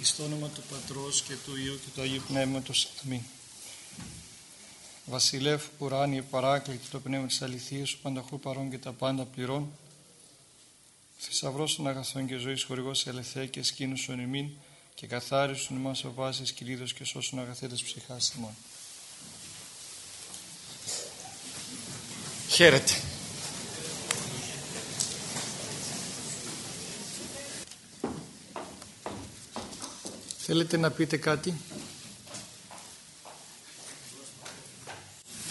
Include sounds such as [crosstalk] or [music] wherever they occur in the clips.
Εις το όνομα του Πατρός και του Υιού και του Αγίου Πνεύματος. Αμήν. Βασιλεύ ουράνιε παράκλητη το πνεύμα της αληθείας, ο πανταχού παρών και τα πάντα πληρών. Θησαυρός των αγαθών και ζωής χορηγός ελευθέ και σκήνωσον εμήν και καθάρισον εμάς ο βάσης κυλίδος και σώσον αγαθέτες ψυχάς ημών. Χαίρετε. Θέλετε να πείτε κάτι;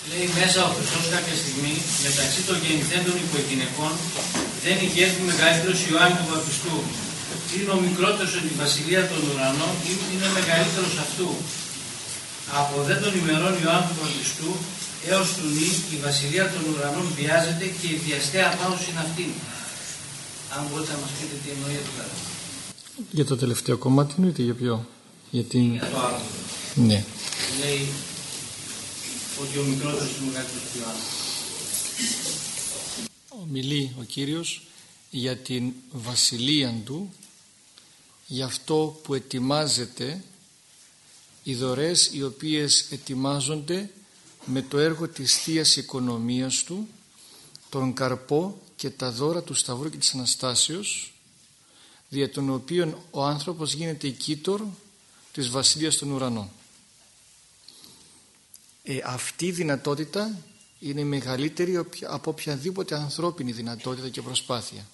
Λέει μέσα ο Χριστός κάποια στιγμή μεταξύ των γεννηθέντων υπογυναικών δεν ηγέθη μεγαλύτερος Ιωάννης του Βαπτιστού. Είναι ο μικρότερος στην βασιλεία των ουρανών ή είναι μεγαλύτερος αυτού. Από δεν των ημερών Ιωάννη του Βαπτιστού έως του νη η βασιλεία των ουρανών βιάζεται και η βιαστέα πάνω είναι αυτή. Αν μπορείτε να μας πείτε τι εννοεί εδώ πέρα. Για το τελευταίο κομμάτι εννοείται για ποιο; Για την... Για το άλλο. Ναι. Λέει ότι ο μικρότερος είναι μεγαλύτερος του Ιωάννη. Μιλεί ο Κύριος για την βασιλεία Του, για αυτό που ετοιμάζεται, οι δωρές οι οποίες ετοιμάζονται με το έργο της θείας Οικονομίας Του, τον καρπό και τα δώρα του Σταυρού και της Αναστάσεως, δια των οποίων ο άνθρωπος γίνεται οικίτορ της Βασιλείας των Ουρανών. Ε, αυτή η δυνατότητα είναι μεγαλύτερη από οποιαδήποτε ανθρώπινη δυνατότητα και προσπάθεια.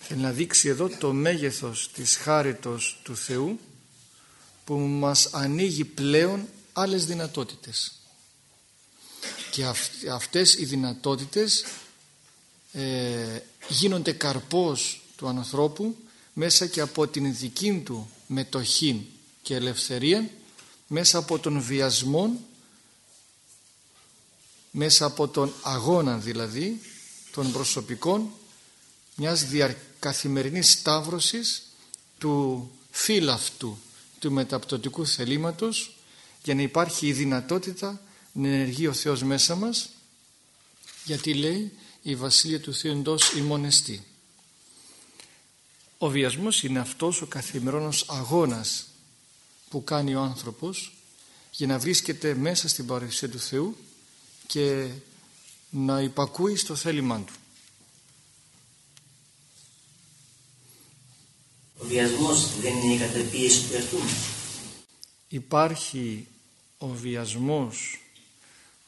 Θέλει να δείξει εδώ το μέγεθος της χάριτος του Θεού που μας ανοίγει πλέον άλλες δυνατότητες. Και αυτές οι δυνατότητες ε, γίνονται καρπός του ανθρώπου μέσα και από την δική του μετοχή και ελευθερία μέσα από τον βιασμό μέσα από τον αγώνα δηλαδή των προσωπικών μιας καθημερινής σταύρωσης του φύλαυτου του μεταπτωτικού θελήματος για να υπάρχει η δυνατότητα να ενεργεί ο Θεός μέσα μας γιατί λέει η Βασίλεια του Θεού εντός ημώνεστη. Ο βιασμός είναι αυτός ο καθημερινός αγώνας που κάνει ο άνθρωπος για να βρίσκεται μέσα στην παρουσία του Θεού και να υπακούει στο θέλημά του. Ο βιασμός δεν είναι η καταπίεση του εαυτού Υπάρχει ο βιασμός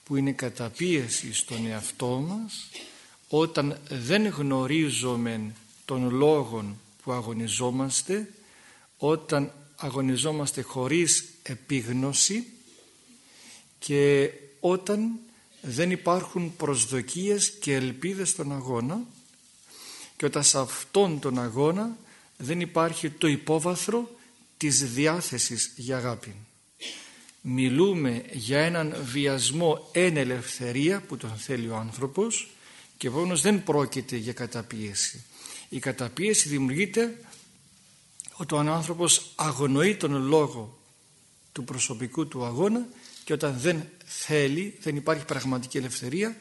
που είναι καταπίεση στον εαυτό μας όταν δεν γνωρίζουμε τον λόγο που αγωνιζόμαστε όταν αγωνιζόμαστε χωρίς επίγνωση και όταν δεν υπάρχουν προσδοκίες και ελπίδες στον αγώνα και όταν σε αυτόν τον αγώνα δεν υπάρχει το υπόβαθρο της διάθεσης για αγάπη. Μιλούμε για έναν βιασμό εν ελευθερία που τον θέλει ο άνθρωπος και επομένως δεν πρόκειται για καταπίεση. Η καταπίεση δημιουργείται όταν ο άνθρωπος αγνοεί τον λόγο του προσωπικού του αγώνα και όταν δεν θέλει, δεν υπάρχει πραγματική ελευθερία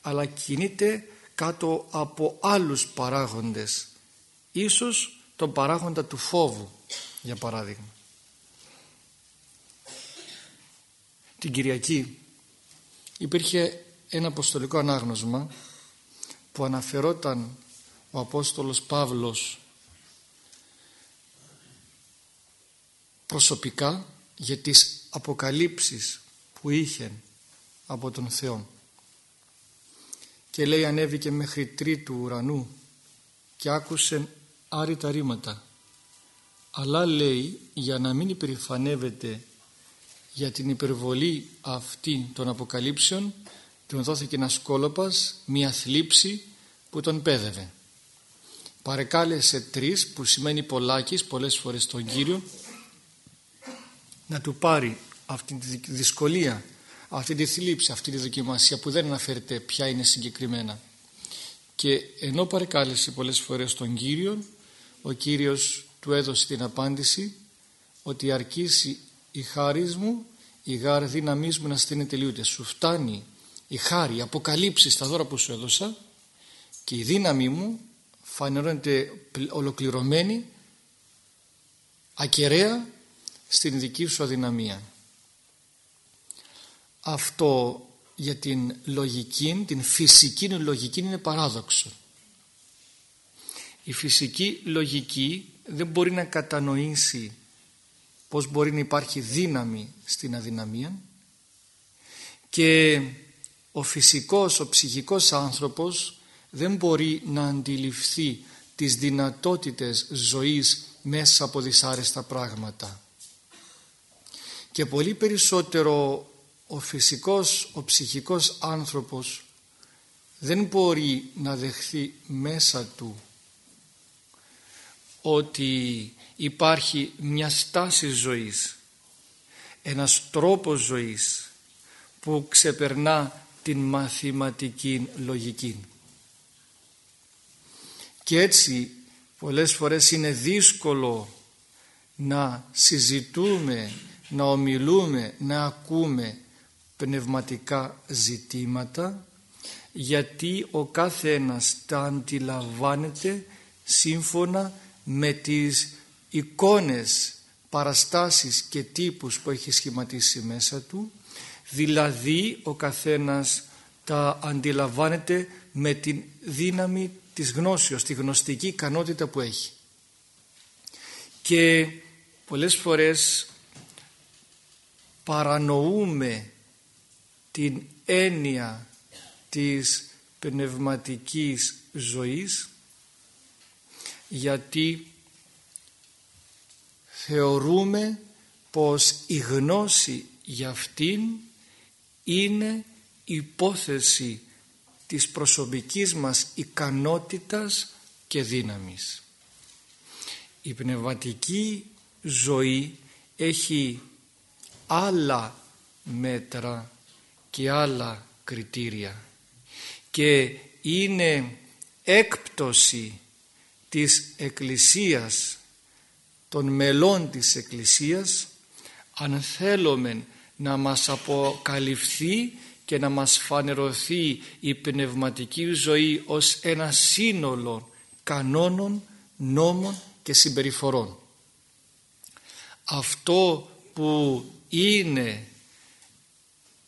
αλλά κινείται κάτω από άλλους παράγοντες ίσως τον παράγοντα του φόβου για παράδειγμα την Κυριακή υπήρχε ένα αποστολικό ανάγνωσμα που αναφερόταν ο Απόστολος Παύλος προσωπικά για τις αποκαλύψεις που είχε από τον Θεό. Και λέει ανέβηκε μέχρι τρίτου ουρανού και άκουσε άρρητα ρήματα. Αλλά λέει για να μην υπερηφανεύεται για την υπερβολή αυτή των αποκαλύψεων του δόθηκε ένας κόλοπας μια θλίψη που τον πέδευε. Παρεκάλεσε τρεις που σημαίνει πολλάκις πολλές φορές τον Κύριο να του πάρει αυτή τη δυσκολία αυτή τη θλίψη, αυτή τη δοκιμασία που δεν αναφέρεται ποια είναι συγκεκριμένα. Και ενώ παρεκάλεσε πολλές φορές τον Κύριο ο Κύριος του έδωσε την απάντηση ότι αρκίσει η χάρη μου η γάρ δύναμή μου να στείνει τελείωτε σου φτάνει η χάρη, η αποκαλύψη στα δώρα που σου έδωσα και η δύναμή μου φανερώνεται ολοκληρωμένη ακεραία στην δική σου αδυναμία. Αυτό για την λογική, την φυσική λογική είναι παράδοξο. Η φυσική λογική δεν μπορεί να κατανοήσει πως μπορεί να υπάρχει δύναμη στην αδυναμία και ο φυσικός, ο ψυχικός άνθρωπος δεν μπορεί να αντιληφθεί τις δυνατότητες ζωής μέσα από δυσάρεστα πράγματα. Και πολύ περισσότερο ο φυσικός, ο ψυχικός άνθρωπος δεν μπορεί να δεχθεί μέσα του ότι υπάρχει μια στάση ζωής, ένας τρόπος ζωής που ξεπερνά την μαθηματική λογική. Και έτσι πολλές φορές είναι δύσκολο να συζητούμε, να ομιλούμε, να ακούμε πνευματικά ζητήματα γιατί ο κάθε ένας τα αντιλαμβάνεται σύμφωνα με τις εικόνες, παραστάσεις και τύπους που έχει σχηματίσει μέσα του. Δηλαδή ο καθένας τα αντιλαμβάνεται με την δύναμη της γνώσεως, τη γνωστική ικανότητα που έχει. Και πολλές φορές παρανοούμε την έννοια της πνευματικής ζωής γιατί θεωρούμε πως η γνώση για αυτήν είναι υπόθεση της προσωπικής μας ικανότητας και δύναμης. Η πνευματική ζωή έχει άλλα μέτρα και άλλα κριτήρια και είναι έκπτωση της Εκκλησίας των μελών της Εκκλησίας αν θέλουμε να μας αποκαλυφθεί και να μας φανερωθεί η πνευματική ζωή ως ένα σύνολο κανόνων, νόμων και συμπεριφορών. Αυτό που είναι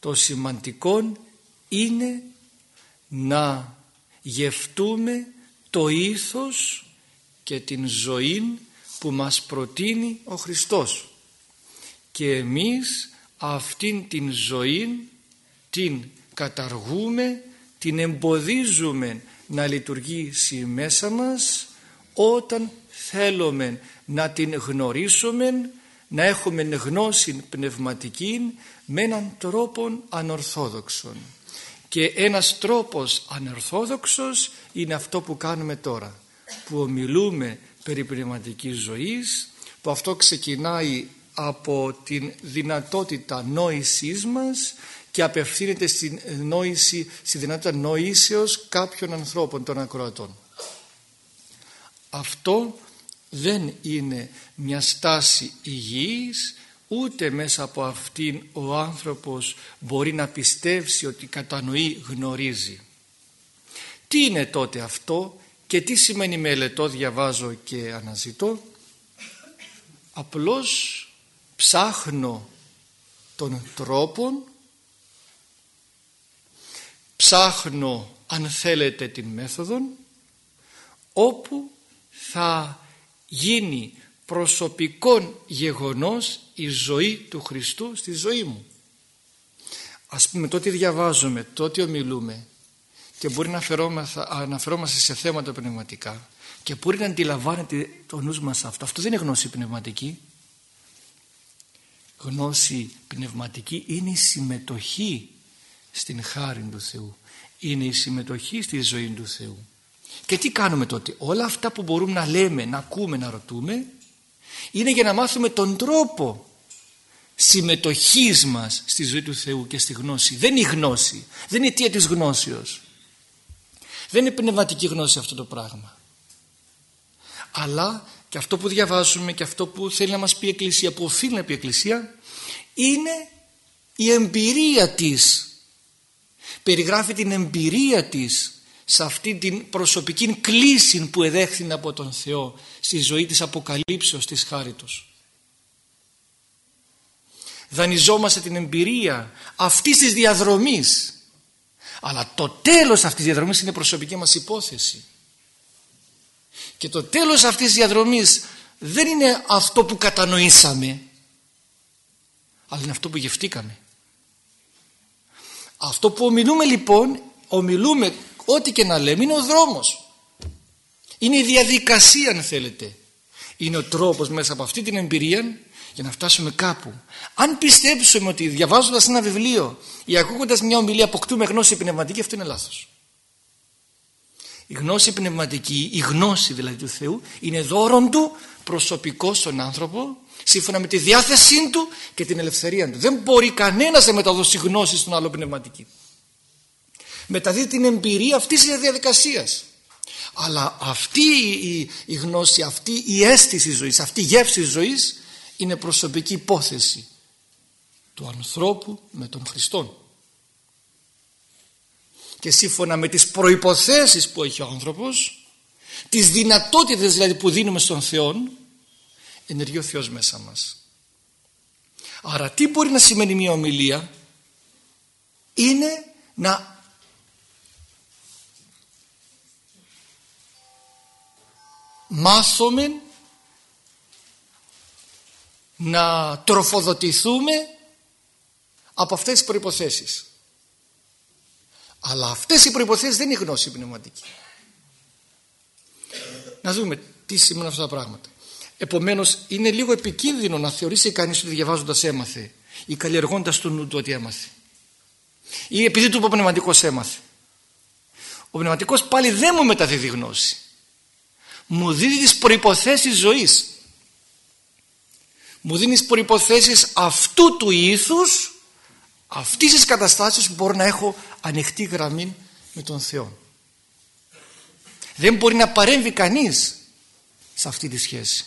το σημαντικό είναι να γευτούμε το ήθος και την ζωή που μας προτείνει ο Χριστός και εμείς αυτήν την ζωή την καταργούμε, την εμποδίζουμε να λειτουργήσει μέσα μας όταν θέλουμε να την γνωρίσουμε, να έχουμε γνώση πνευματική με έναν τρόπο ανορθόδοξον. Και ένας τρόπος ανορθόδοξος είναι αυτό που κάνουμε τώρα, που ομιλούμε περί πνευματικής ζωής, που αυτό ξεκινάει από την δυνατότητα νόησής μας και απευθύνεται στην νόηση, στη δυνατότητα νοήσεως κάποιων ανθρώπων των ακροατών. Αυτό δεν είναι μια στάση υγιής ούτε μέσα από αυτήν ο άνθρωπος μπορεί να πιστεύσει ότι κατανοεί γνωρίζει. Τι είναι τότε αυτό και τι σημαίνει μελετώ, διαβάζω και αναζητώ. Απλώς ψάχνω τον τρόπο ψάχνω αν θέλετε την μέθοδο όπου θα γίνει προσωπικό γεγονός η ζωή του Χριστού στη ζωή μου. Ας πούμε τότε διαβάζουμε, τότε ομιλούμε και μπορεί να αναφερόμαστε σε θέματα πνευματικά και μπορεί να αντιλαμβάνεται το νους μας αυτό. Αυτό δεν είναι γνώση πνευματική γνώση πνευματική είναι η συμμετοχή στην χάρη του Θεού. Είναι η συμμετοχή στη ζωή του Θεού. Και τι κάνουμε τότε; Όλα αυτά που μπορούμε να λέμε, να ακούμε, να ρωτούμε είναι για να μάθουμε τον τρόπο συμμετοχής μας στη ζωή του Θεού και στη γνώση. Δεν είναι η γνώση, δεν είναι η αιτία της γνώσεως. Δεν είναι πνευματική γνώση αυτό το πράγμα. Αλλά και αυτό που διαβάζουμε και αυτό που θέλει να μας πει η Εκκλησία που οφείλει να πει η Εκκλησία είναι η εμπειρία της περιγράφει την εμπειρία της σε αυτή την προσωπική κλίση που εδέχθη από τον Θεό στη ζωή της αποκαλύψεως της χάριτος. Δανειζόμαστε την εμπειρία αυτής της διαδρομής. Αλλά το τέλος αυτής της διαδρομής είναι προσωπική μας υπόθεση. Και το τέλος αυτής της διαδρομής δεν είναι αυτό που κατανοήσαμε αλλά είναι αυτό που γευτήκαμε αυτό που ομιλούμε λοιπόν ομιλούμε ό,τι και να λέμε είναι ο δρόμος είναι η διαδικασία αν θέλετε είναι ο τρόπος μέσα από αυτή την εμπειρία για να φτάσουμε κάπου. Αν πιστέψουμε ότι διαβάζοντας ένα βιβλίο ή ακούγοντας μια ομιλία αποκτούμε γνώση πνευματική, αυτό είναι λάθος. Η γνώση πνευματική, η γνώση δηλαδή του Θεού, είναι δώρον του προσωπικό στον άνθρωπο σύμφωνα με τη διάθεσή του και την ελευθερία του. Δεν μπορεί κανένας να μεταδώσει γνώση στον άλλο πνευματική. Μεταδίδει την εμπειρία αυτής της διαδικασίας. Αλλά αυτή η, η γνώση, αυτή η αίσθηση ζωής, αυτή η γεύση ζωής είναι προσωπική υπόθεση του ανθρώπου με τον Χριστό. Και σύμφωνα με τις προϋποθέσεις που έχει ο άνθρωπος, τις δυνατότητες δηλαδή που δίνουμε στον Θεό, ενεργεί ο Θεός μέσα μας. Άρα τι μπορεί να σημαίνει μια ομιλία, είναι να μάθουμε να τροφοδοτηθούμε από αυτές τις προϋποθέσεις. Αλλά αυτές οι προϋποθέσεις δεν είναι γνώση πνευματική. Να δούμε τι σημαίνουν αυτά τα πράγματα. Επομένως είναι λίγο επικίνδυνο να θεωρήσει κανείς ότι διαβάζοντας έμαθε ή καλλιεργώντας το νου του ότι έμαθε. Ή επειδή του ο πνευματικός έμαθε. Ο πνευματικός πάλι δεν μου μεταδίδει γνώση. Μου δίδει τις προϋποθέσεις ζωής μου δίνεις προϋποθέσεις αυτού του ήθους αυτής της καταστάσεως που μπορώ να έχω ανοιχτή γραμμή με τον Θεό δεν μπορεί να παρέμβει κανείς σε αυτή τη σχέση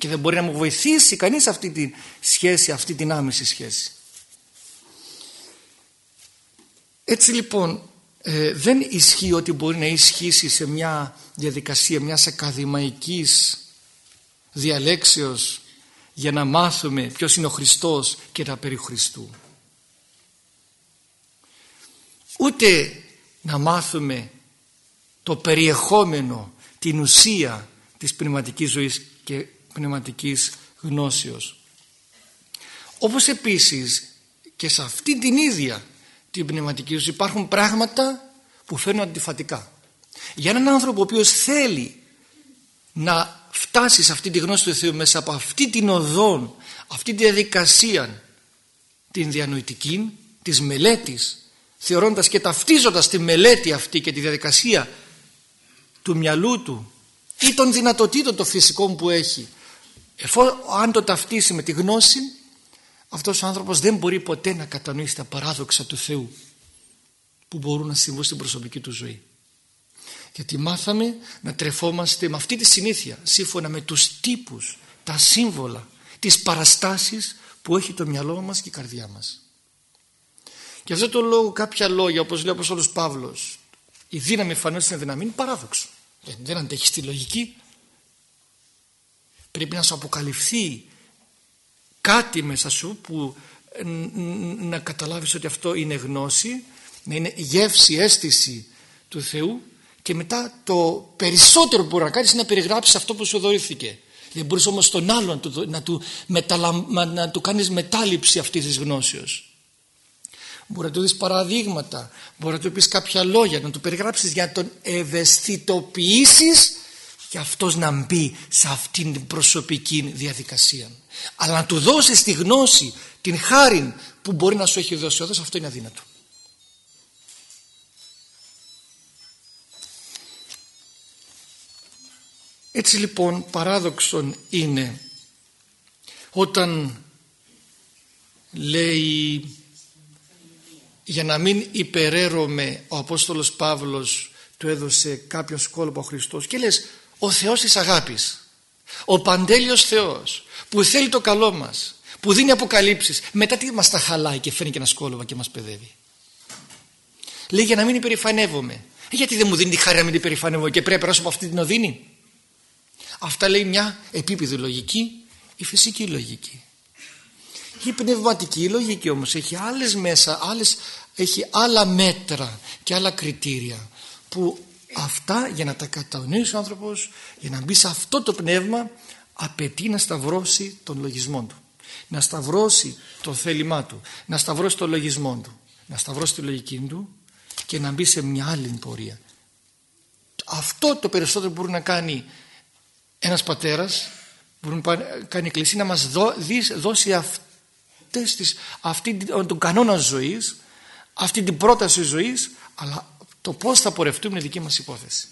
και δεν μπορεί να μου βοηθήσει κανείς αυτή τη σχέση αυτή την άμεση σχέση έτσι λοιπόν ε, δεν ισχύει ότι μπορεί να ισχύσει σε μια διαδικασία μιας ακαδημαϊκής διαλέξεως για να μάθουμε ποιος είναι ο Χριστός και τα περί Χριστού. Ούτε να μάθουμε το περιεχόμενο, την ουσία της πνευματικής ζωής και πνευματικής γνώσεως. Όπως επίσης και σε αυτή την ίδια την πνευματική ζωή υπάρχουν πράγματα που φέρνουν αντιφατικά. Για έναν άνθρωπο ο οποίος θέλει να φτάσει σε αυτή τη γνώση του Θεού μέσα από αυτή την οδόν, αυτή τη διαδικασία την διανοητική, της μελέτης, θεωρώντας και ταυτίζοντας τη μελέτη αυτή και τη διαδικασία του μυαλού του ή των δυνατοτήτων των φυσικών που έχει εφόσον αν το ταυτίσει με τη γνώση αυτός ο άνθρωπος δεν μπορεί ποτέ να κατανοήσει τα παράδοξα του Θεού που μπορούν να συμβούν στην προσωπική του ζωή γιατί μάθαμε να τρεφόμαστε με αυτή τη συνήθεια σύμφωνα με τους τύπους, τα σύμβολα, τις παραστάσεις που έχει το μυαλό μας και η καρδιά μας. Και αυτό το λόγο κάποια λόγια όπως λέει ο Απόστολος Παύλος η δύναμη φανώς είναι δυναμή είναι παράδοξο. Δεν, δεν αντέχεις τη λογική. Πρέπει να σου αποκαλυφθεί κάτι μέσα σου που να καταλάβεις ότι αυτό είναι γνώση, να είναι γεύση, αίσθηση του Θεού και μετά το περισσότερο που μπορεί να κάνεις είναι να περιγράψεις αυτό που σου δωρήθηκε. Δεν μπορείς όμως τον άλλον να του, να του, να του κάνεις μετάληψη αυτής της γνώσεως. Μπορεί να του δεις παραδείγματα, μπορεί να του πεις κάποια λόγια, να του περιγράψεις για να τον ευαισθητοποιήσεις και αυτός να μπει σε αυτήν την προσωπική διαδικασία. Αλλά να του δώσεις τη γνώση, την χάρη που μπορεί να σου έχει δώσει ο αυτό είναι αδύνατο. Έτσι λοιπόν παράδοξον είναι όταν λέει για να μην υπεραίρομαι ο Απόστολος Παύλος του έδωσε κάποιο κόλπο ο Χριστός και λες ο Θεός της αγάπης. Ο παντέλειος Θεός που θέλει το καλό μας που δίνει αποκαλύψεις μετά τι μας τα χαλάει και φέρνει και ένα σκόλοβα και μας παιδεύει. Λέει για να μην υπερηφανεύομαι ε, γιατί δεν μου δίνει τη χάρη να μην υπερηφανεύομαι και πρέπει να περάσω από αυτή την οδύνη; Αυτά λέει μια επίπεδη λογική, η φυσική λογική. Η πνευματική λογική όμως έχει άλλες μέσα, άλλες, έχει άλλα μέτρα και άλλα κριτήρια που αυτά για να τα κατανοήσει ο άνθρωπος, για να μπει σε αυτό το πνεύμα απαιτεί να σταυρώσει τον λογισμό του. Να σταυρώσει το θέλημά του, να σταυρώσει το λογισμό του, να σταυρώσει τη λογική του και να μπει σε μια άλλη πορεία. Αυτό το περισσότερο που μπορεί να κάνει ένας πατέρας, μπορεί να κάνει η Εκκλησία να μας δώσει αυτές τις, αυτή, τον κανόνα ζωής, αυτή την πρόταση ζωής, αλλά το πώς θα πορευτούμε είναι δική μας υπόθεση.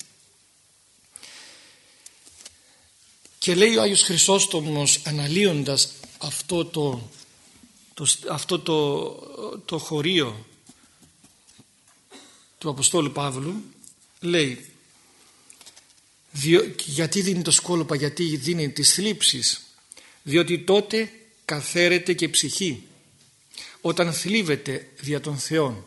Και λέει ο Άγιος Χρυσόστομος αναλύοντας αυτό το, το, αυτό το, το χωρίο του Αποστόλου Παύλου λέει γιατί δίνει το σκόλοπα γιατί δίνει τις θλίψεις διότι τότε καθαίρεται και ψυχή όταν θλίβεται δια των Θεών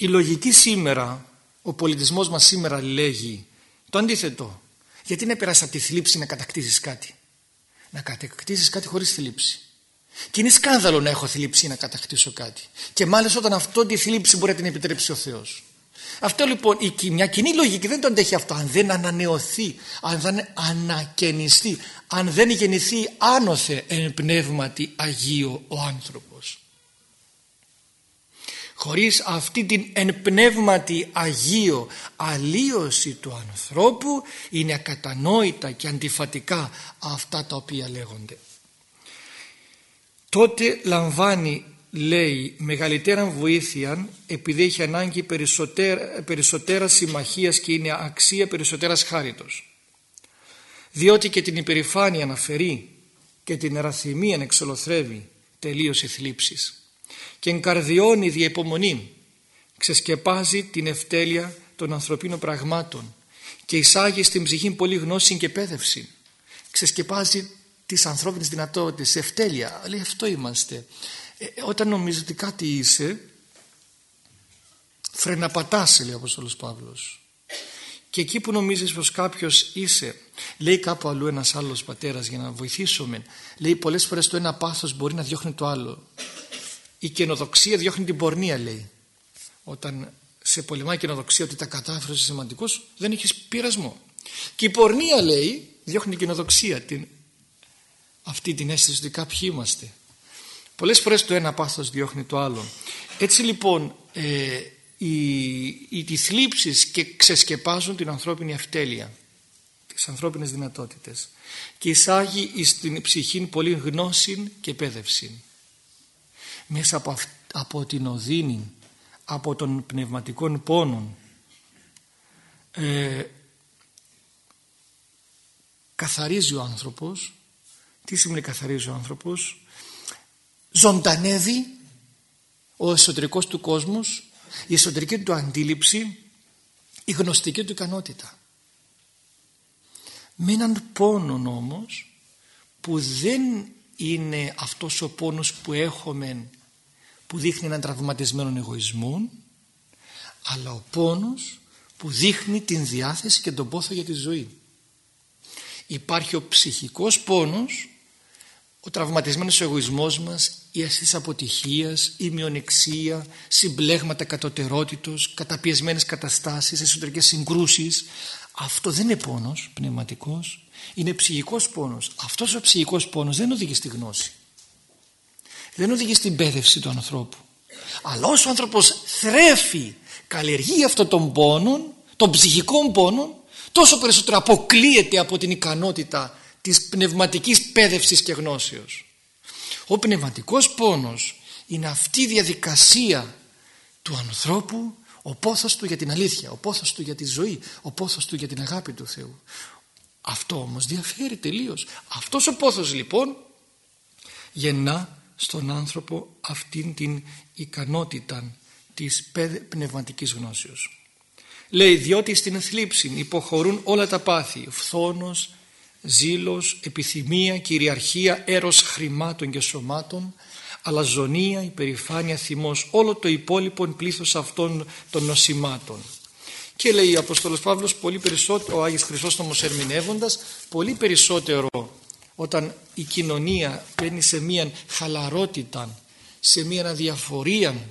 η λογική σήμερα ο πολιτισμός μας σήμερα λέγει το αντίθετο. Γιατί να περάσει από τη θλίψη να κατακτήσεις κάτι; Να κατακτήσεις κάτι χωρίς θλίψη. Και είναι σκάνδαλο να έχω θλίψη να κατακτήσω κάτι. Και μάλιστα όταν αυτό τη θλίψη μπορεί να την επιτρέψει ο Θεός. Αυτό λοιπόν η, μια κοινή λογική δεν το αντέχει αυτό. Αν δεν ανανεωθεί, αν δεν ανακαινιστεί, αν δεν γεννηθεί άνοθε εν πνεύματι Αγίο ο άνθρωπος. Χωρίς αυτή την εν πνεύματι Αγίο αλλίωση του ανθρώπου είναι ακατανόητα και αντιφατικά αυτά τα οποία λέγονται. Τότε λαμβάνει λέει μεγαλύτερα βοήθεια επειδή έχει ανάγκη περισσότερα, περισσότερα συμμαχίας και είναι αξία περισσότερας χάριτος διότι και την υπερηφάνεια αναφερεί και την εραθυμία εξολοθρεύει τελείως η θλίψης και εγκαρδιώνει διαϋπομονή ξεσκεπάζει την ευτέλεια των ανθρωπίνων πραγμάτων και εισάγει στην ψυχή πολύ γνώση και εκπαίδευση ξεσκεπάζει τις ανθρώπινες δυνατότητες ευτέλεια. Λέει αυτό είμαστε ε, όταν νομίζεις ότι κάτι είσαι φρεναπατάσαι λέει ο Απόστολος Παύλος. Και εκεί που νομίζεις πως κάποιος είσαι λέει κάπου αλλού ένας άλλος πατέρας για να βοηθήσουμε λέει πολλές φορές το ένα πάθος μπορεί να διώχνει το άλλο η καινοδοξία διώχνει την πορνεία λέει όταν σε πολεμάει η καινοδοξία ότι τα κατάφερες σημαντικός δεν έχεις πειρασμό και η πορνεία λέει διώχνει την καινοδοξία την, αυτή την αίσθηση ότι κάποιοι είμαστε Πολλές φορές το ένα πάθος διώχνει το άλλο. Έτσι λοιπόν ε, οι, οι, θλίψεις και ξεσκεπάζουν την ανθρώπινη αυτέλεια, τις ανθρώπινες δυνατότητες και εισάγει στην ψυχή πολύ γνώση και εκπαίδευση. Μέσα από, από την οδύνη, από τον πνευματικών πόνων ε, καθαρίζει ο άνθρωπος τι σημαίνει καθαρίζει ο άνθρωπος; Ζωντανεύει ο εσωτερικός του κόσμος, η εσωτερική του αντίληψη, η γνωστική του ικανότητα. Με έναν πόνο όμως που δεν είναι αυτός ο πόνος που έχουμε που δείχνει έναν τραυματισμένο εγωισμό αλλά ο πόνος που δείχνει την διάθεση και τον πόθο για τη ζωή. Υπάρχει ο ψυχικός πόνος ο τραυματισμένος εγωισμός μας, η αίσθηση αποτυχίας, η μειονεξία, συμπλέγματα κατωτερότητος, καταπιεσμένες καταστάσεις, εσωτερικές συγκρούσεις. Αυτό δεν είναι πόνος πνευματικός, είναι ψυχικός πόνος. Αυτός ο ψυχικός πόνος δεν οδηγεί στη γνώση. Δεν οδηγεί στην πέδευση του ανθρώπου. Αλλά όσο ο άνθρωπος θρέφει, καλλιεργεί αυτόν τον πόνο, τον ψυχικό πόνο, τόσο περισσότερο αποκλείεται από την ικανότητα της πνευματικής πέδευσης και γνώσεως. Ο πνευματικός πόνος είναι αυτή η διαδικασία του ανθρώπου, ο πόθος του για την αλήθεια, ο πόθος του για τη ζωή, ο πόθος του για την αγάπη του Θεού. Αυτό όμως διαφέρει τελείως. Αυτός ο πόθος λοιπόν γεννά στον άνθρωπο αυτήν την ικανότητα της πνευματικής γνώσεως. Λέει διότι στην θλίψη υποχωρούν όλα τα πάθη, φθόνος, ζήλος, επιθυμία, κυριαρχία, έρος χρημάτων και σωμάτων, αλαζονία, υπερηφάνεια, θυμός, όλο το υπόλοιπο πλήθος αυτών των νοσημάτων. Και λέει ο Απόστολος Παύλος πολύ περισσότερο, ο Άγιος Χρυσόστομος ερμηνεύοντας, πολύ περισσότερο όταν η κοινωνία μπαίνει σε μια χαλαρότητα, σε μια αδιαφορία,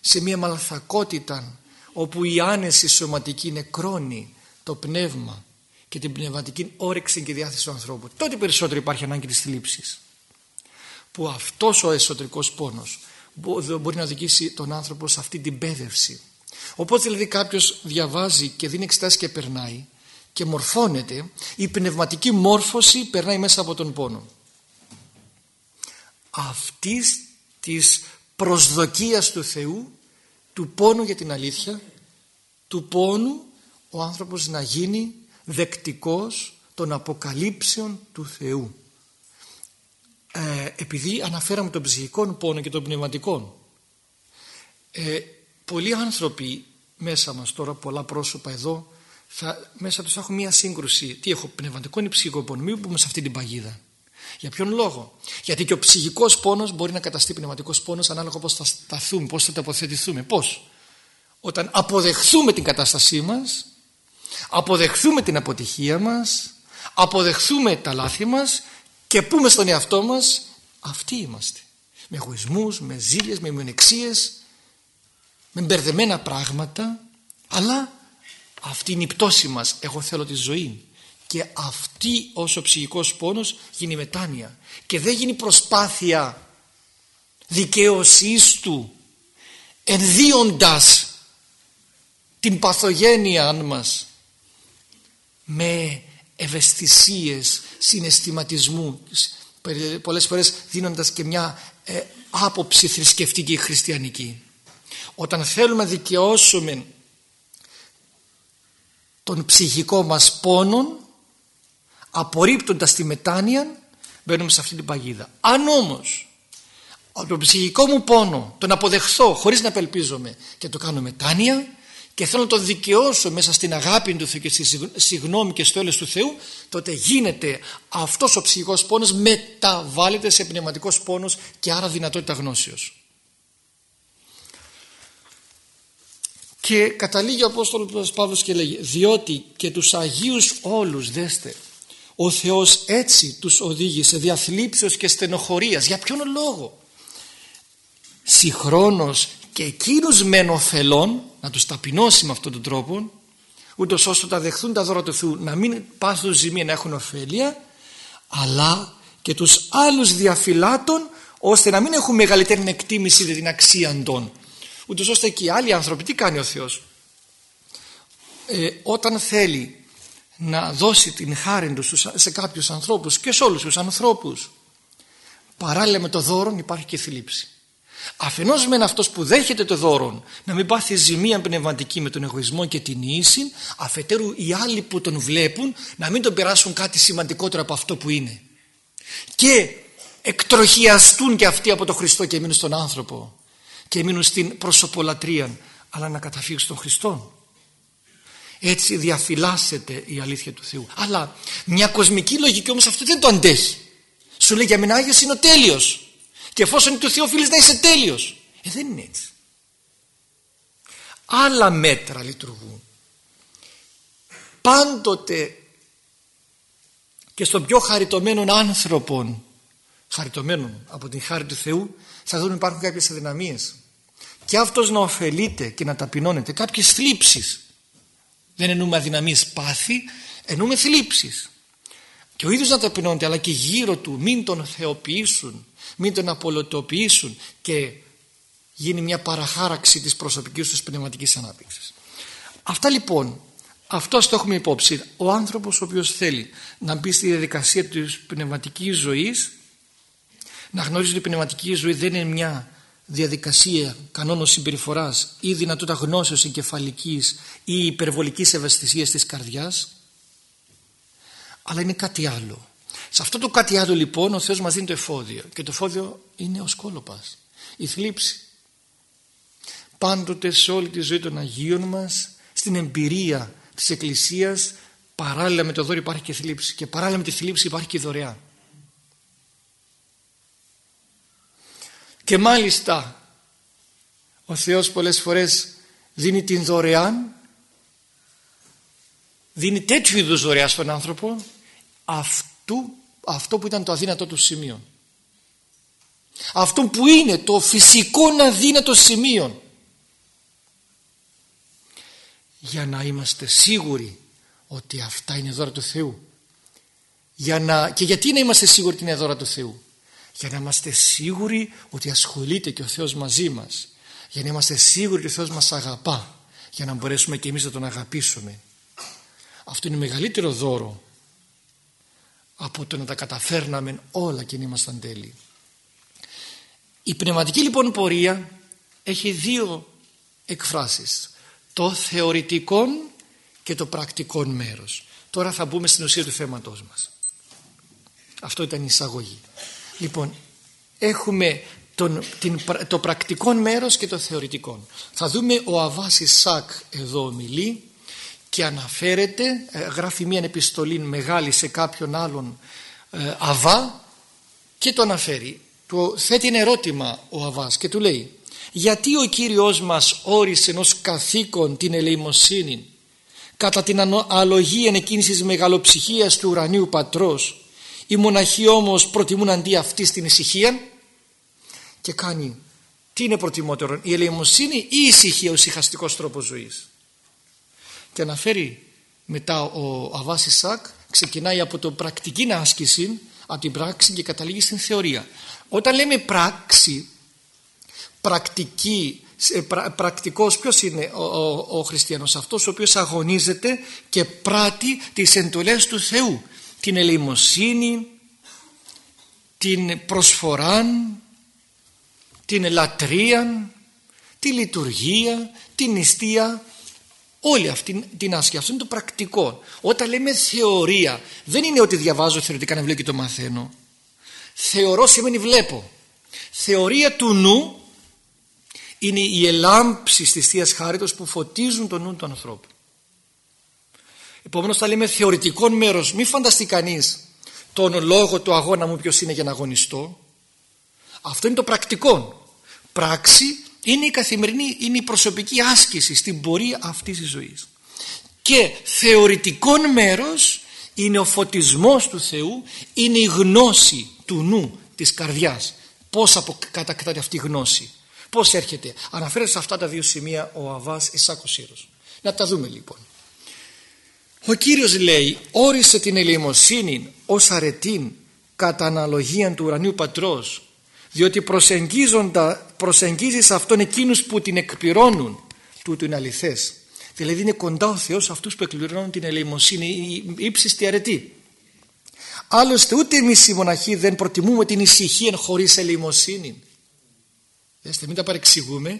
σε μια μαλθακότητα όπου η άνεση σωματική νεκρώνει το πνεύμα και την πνευματική όρεξη και διάθεση του ανθρώπου. Τότε περισσότερο υπάρχει ανάγκη της θλίψης που αυτός ο εσωτερικός πόνος μπορεί να οδηγήσει τον άνθρωπο σε αυτή την πέδευση. Οπότε δηλαδή κάποιος διαβάζει και δίνει εξετάσεις και περνάει και μορφώνεται η πνευματική μόρφωση περνάει μέσα από τον πόνο. Αυτής της προσδοκίας του Θεού του πόνου για την αλήθεια του πόνου ο άνθρωπος να γίνει δεκτικός των αποκαλύψεων του Θεού. Ε, επειδή αναφέραμε τον ψυχικό πόνο και τον πνευματικό ε, πολλοί άνθρωποι μέσα μας τώρα πολλά πρόσωπα εδώ θα, μέσα τους έχω μια σύγκρουση. Τι έχω πνευματικό ή ψυχικό πόνο. Μην πούμε σε αυτή την παγίδα. Για ποιον λόγο; Γιατί και ο ψυχικός πόνος μπορεί να καταστεί πνευματικός πόνος ανάλογα πώς θα σταθούμε πώς θα τοποθετηθούμε. Πώς; Όταν αποδεχθούμε την κατάστασή μας αποδεχθούμε την αποτυχία μας αποδεχθούμε τα λάθη μας και πούμε στον εαυτό μας αυτοί είμαστε. Με εγωισμούς, με ζήλες, με μειονεξίες με μπερδεμένα πράγματα αλλά αυτή είναι η πτώση μας. Εγώ θέλω τη ζωή. Και αυτή ως ο ψυχικός πόνος γίνει μετάνοια. Και δεν γίνει προσπάθεια δικαιοσύνης του ενδύοντας την παθογένεια μας με ευαισθησίες συναισθηματισμού πολλές φορές δίνοντας και μια ε, άποψη θρησκευτική χριστιανική. Όταν θέλουμε να δικαιώσουμε τον ψυχικό μας πόνο απορρίπτοντας τη μετάνοια μπαίνουμε σε αυτή την παγίδα. Αν όμως τον ψυχικό μου πόνο τον αποδεχθώ χωρίς να απελπίζομαι και το κάνω μετάνοια και θέλω να το δικαιώσω μέσα στην αγάπη του Θεού και στη συγνώμη και στο έλεος του Θεού τότε γίνεται αυτός ο ψυχικός πόνος μεταβάλλεται σε πνευματικός πόνος και άρα δυνατότητα γνώσεως και καταλήγει ο Απόστολος Παύλος και λέγει διότι και τους Αγίους όλους δέστε ο Θεός έτσι τους οδήγησε διαθλίψεως και στενοχωρίας για ποιον λόγο; Συγχρόνως και εκείνους μεν ωφελών να τους ταπεινώσει με αυτόν τον τρόπο ούτως ώστε τα δεχθούν τα δώρα του Θεού να μην πάθουν ζημία να έχουν ωφέλεια αλλά και τους άλλους διαφυλάτων ώστε να μην έχουν μεγαλύτερη εκτίμηση για την αξία των ούτως ώστε και οι άλλοι άνθρωποι τι κάνει ο Θεός; Ε, όταν θέλει να δώσει την χάρη του σε κάποιους ανθρώπους και σε όλους τους ανθρώπους παράλληλα με το δώρο υπάρχει και θλίψη. Αφενός μεν αυτός που δέχεται το δώρο να μην πάθει ζημία πνευματική με τον εγωισμό και την ίση αφετέρου οι άλλοι που τον βλέπουν να μην τον περάσουν κάτι σημαντικότερο από αυτό που είναι. Και εκτροχιαστούν και αυτοί από τον Χριστό και μείνουν στον άνθρωπο και μείνουν στην προσωπολατρία αλλά να καταφύγουν στον Χριστό έτσι διαφυλάσσεται η αλήθεια του Θεού. Αλλά μια κοσμική λογική όμως αυτό δεν το αντέχει. Σου λέει για μένα Άγιος είναι ο τέλειος και εφόσον είναι του Θεού οφείλεις να είσαι τέλειος. Ε δεν είναι έτσι. Άλλα μέτρα λειτουργούν. Πάντοτε και στον πιο χαριτωμένο άνθρωπο χαριτωμένο από την χάρη του Θεού θα δουν υπάρχουν κάποιες αδυναμίες και αυτός να ωφελείται και να ταπεινώνεται κάποιες θλίψεις δεν εννοούμε αδυναμίες πάθη εννοούμε θλίψεις και ο ίδιος να ταπεινώνεται αλλά και γύρω του μην τον θεοποιήσουν μην τον απολωτοποιήσουν και γίνει μια παραχάραξη της προσωπικής τους πνευματικής ανάπτυξης. Αυτά λοιπόν, αυτό το έχουμε υπόψη. Ο άνθρωπος ο οποίος θέλει να μπει στη διαδικασία της πνευματικής ζωής να γνωρίζεις ότι η πνευματική ζωή δεν είναι μια διαδικασία κανόνων συμπεριφοράς ή δυνατότητα γνώσεως εγκεφαλικής ή υπερβολικής ευαισθησίας της καρδιάς αλλά είναι κάτι άλλο σε αυτό το κάτι άλλο λοιπόν ο Θεός μας δίνει το εφόδιο και το εφόδιο είναι ο σκόλοπας, η θλίψη. Πάντοτε σε όλη τη ζωή των Αγίων μας, στην εμπειρία της Εκκλησίας παράλληλα με το δώρο υπάρχει και θλίψη και παράλληλα με τη θλίψη υπάρχει και δωρεά. Και μάλιστα ο Θεός πολλές φορές δίνει την δωρεάν δίνει τέτοιου είδους δωρεά στον άνθρωπο αυτού αυτό που ήταν το αδύνατο του σημείο. Αυτό που είναι το φυσικό αδύνατο σημείο. Για να είμαστε σίγουροι ότι αυτά είναι δώρα του Θεού. Για να... Και γιατί να είμαστε σίγουροι ότι είναι δώρα του Θεού. Για να είμαστε σίγουροι ότι ασχολείται και ο Θεός μαζί μας. Για να είμαστε σίγουροι ότι ο Θεός μας αγαπά. Για να μπορέσουμε και εμείς να Τον αγαπήσουμε. Αυτό είναι μεγαλύτερο δώρο από το να τα καταφέρναμε όλα και να ήμασταν τέλειοι. Η πνευματική λοιπόν πορεία έχει δύο εκφράσεις. Το θεωρητικό και το πρακτικό μέρος. Τώρα θα μπούμε στην ουσία του θέματός μας. Αυτό ήταν η εισαγωγή. Λοιπόν, έχουμε τον, την, το πρακτικό μέρος και το θεωρητικό. Θα δούμε ο Αβάς Ισάκ εδώ μιλεί και αναφέρεται, ε, γράφει μια επιστολή μεγάλη σε κάποιον άλλον ε, Αβά και το αναφέρει. Του θέτει ένα ερώτημα ο Αβάς και του λέει γιατί ο Κύριος μας όρισε ενός καθήκον την ελεημοσύνη κατά την αλογία εκείνης της μεγαλοψυχίας του ουρανίου πατρός οι μοναχοί όμως προτιμούν αντί αυτή την ησυχία και κάνει τι είναι προτιμότερο η ελεημοσύνη ή η ησυχία ο συχαστικός τρόπος ζωής. Και αναφέρει μετά ο Αβάς Ισάκ ξεκινάει από το πρακτική άσκηση από την πράξη και καταλήγει στην θεωρία. Όταν λέμε πράξη πρακτική πρα, πρακτικός ποιος είναι ο, ο, ο χριστιανός; Αυτός ο οποίος αγωνίζεται και πράττει τις εντολές του Θεού την ελεημοσύνη την προσφορά την λατρεία τη λειτουργία την νηστεία. Όλη αυτή την άσκηση αυτό είναι το πρακτικό. Όταν λέμε θεωρία δεν είναι ότι διαβάζω θεωρητικά να βλέπω και το μαθαίνω. Θεωρώ σημαίνει βλέπω. Θεωρία του νου είναι η ελάμψη της Θείας Χάριτος που φωτίζουν τον νου του ανθρώπου επομένως θα λέμε θεωρητικό μέρος μη φανταστεί κανείς τον λόγο του αγώνα μου ποιος είναι για να αγωνιστώ αυτό είναι το πρακτικό πράξη είναι η καθημερινή, είναι η προσωπική άσκηση στην πορεία αυτής της ζωής. Και θεωρητικός μέρος είναι ο φωτισμός του Θεού, είναι η γνώση του νου, της καρδιάς. Πώς κατακτάται αυτή η γνώση, πώς έρχεται. Αναφέρεται σε αυτά τα δύο σημεία ο Αβάς Ισάκος Σύρος. Να τα δούμε λοιπόν. Ο Κύριος λέει όρισε την ελεημοσύνη ως αρετήν κατά αναλογία του ουρανίου πατρός διότι προσεγγίζοντα, προσεγγίζεις αυτόν εκείνους που την εκπληρώνουν. Τούτο είναι αληθές. Δηλαδή είναι κοντά ο Θεός αυτούς που εκπληρώνουν την ελεημοσύνη η ύψιστη αρετή. Άλλωστε ούτε εμείς οι μοναχοί δεν προτιμούμε την ησυχία χωρίς ελεημοσύνη. Δέστε, μην τα παρεξηγούμε.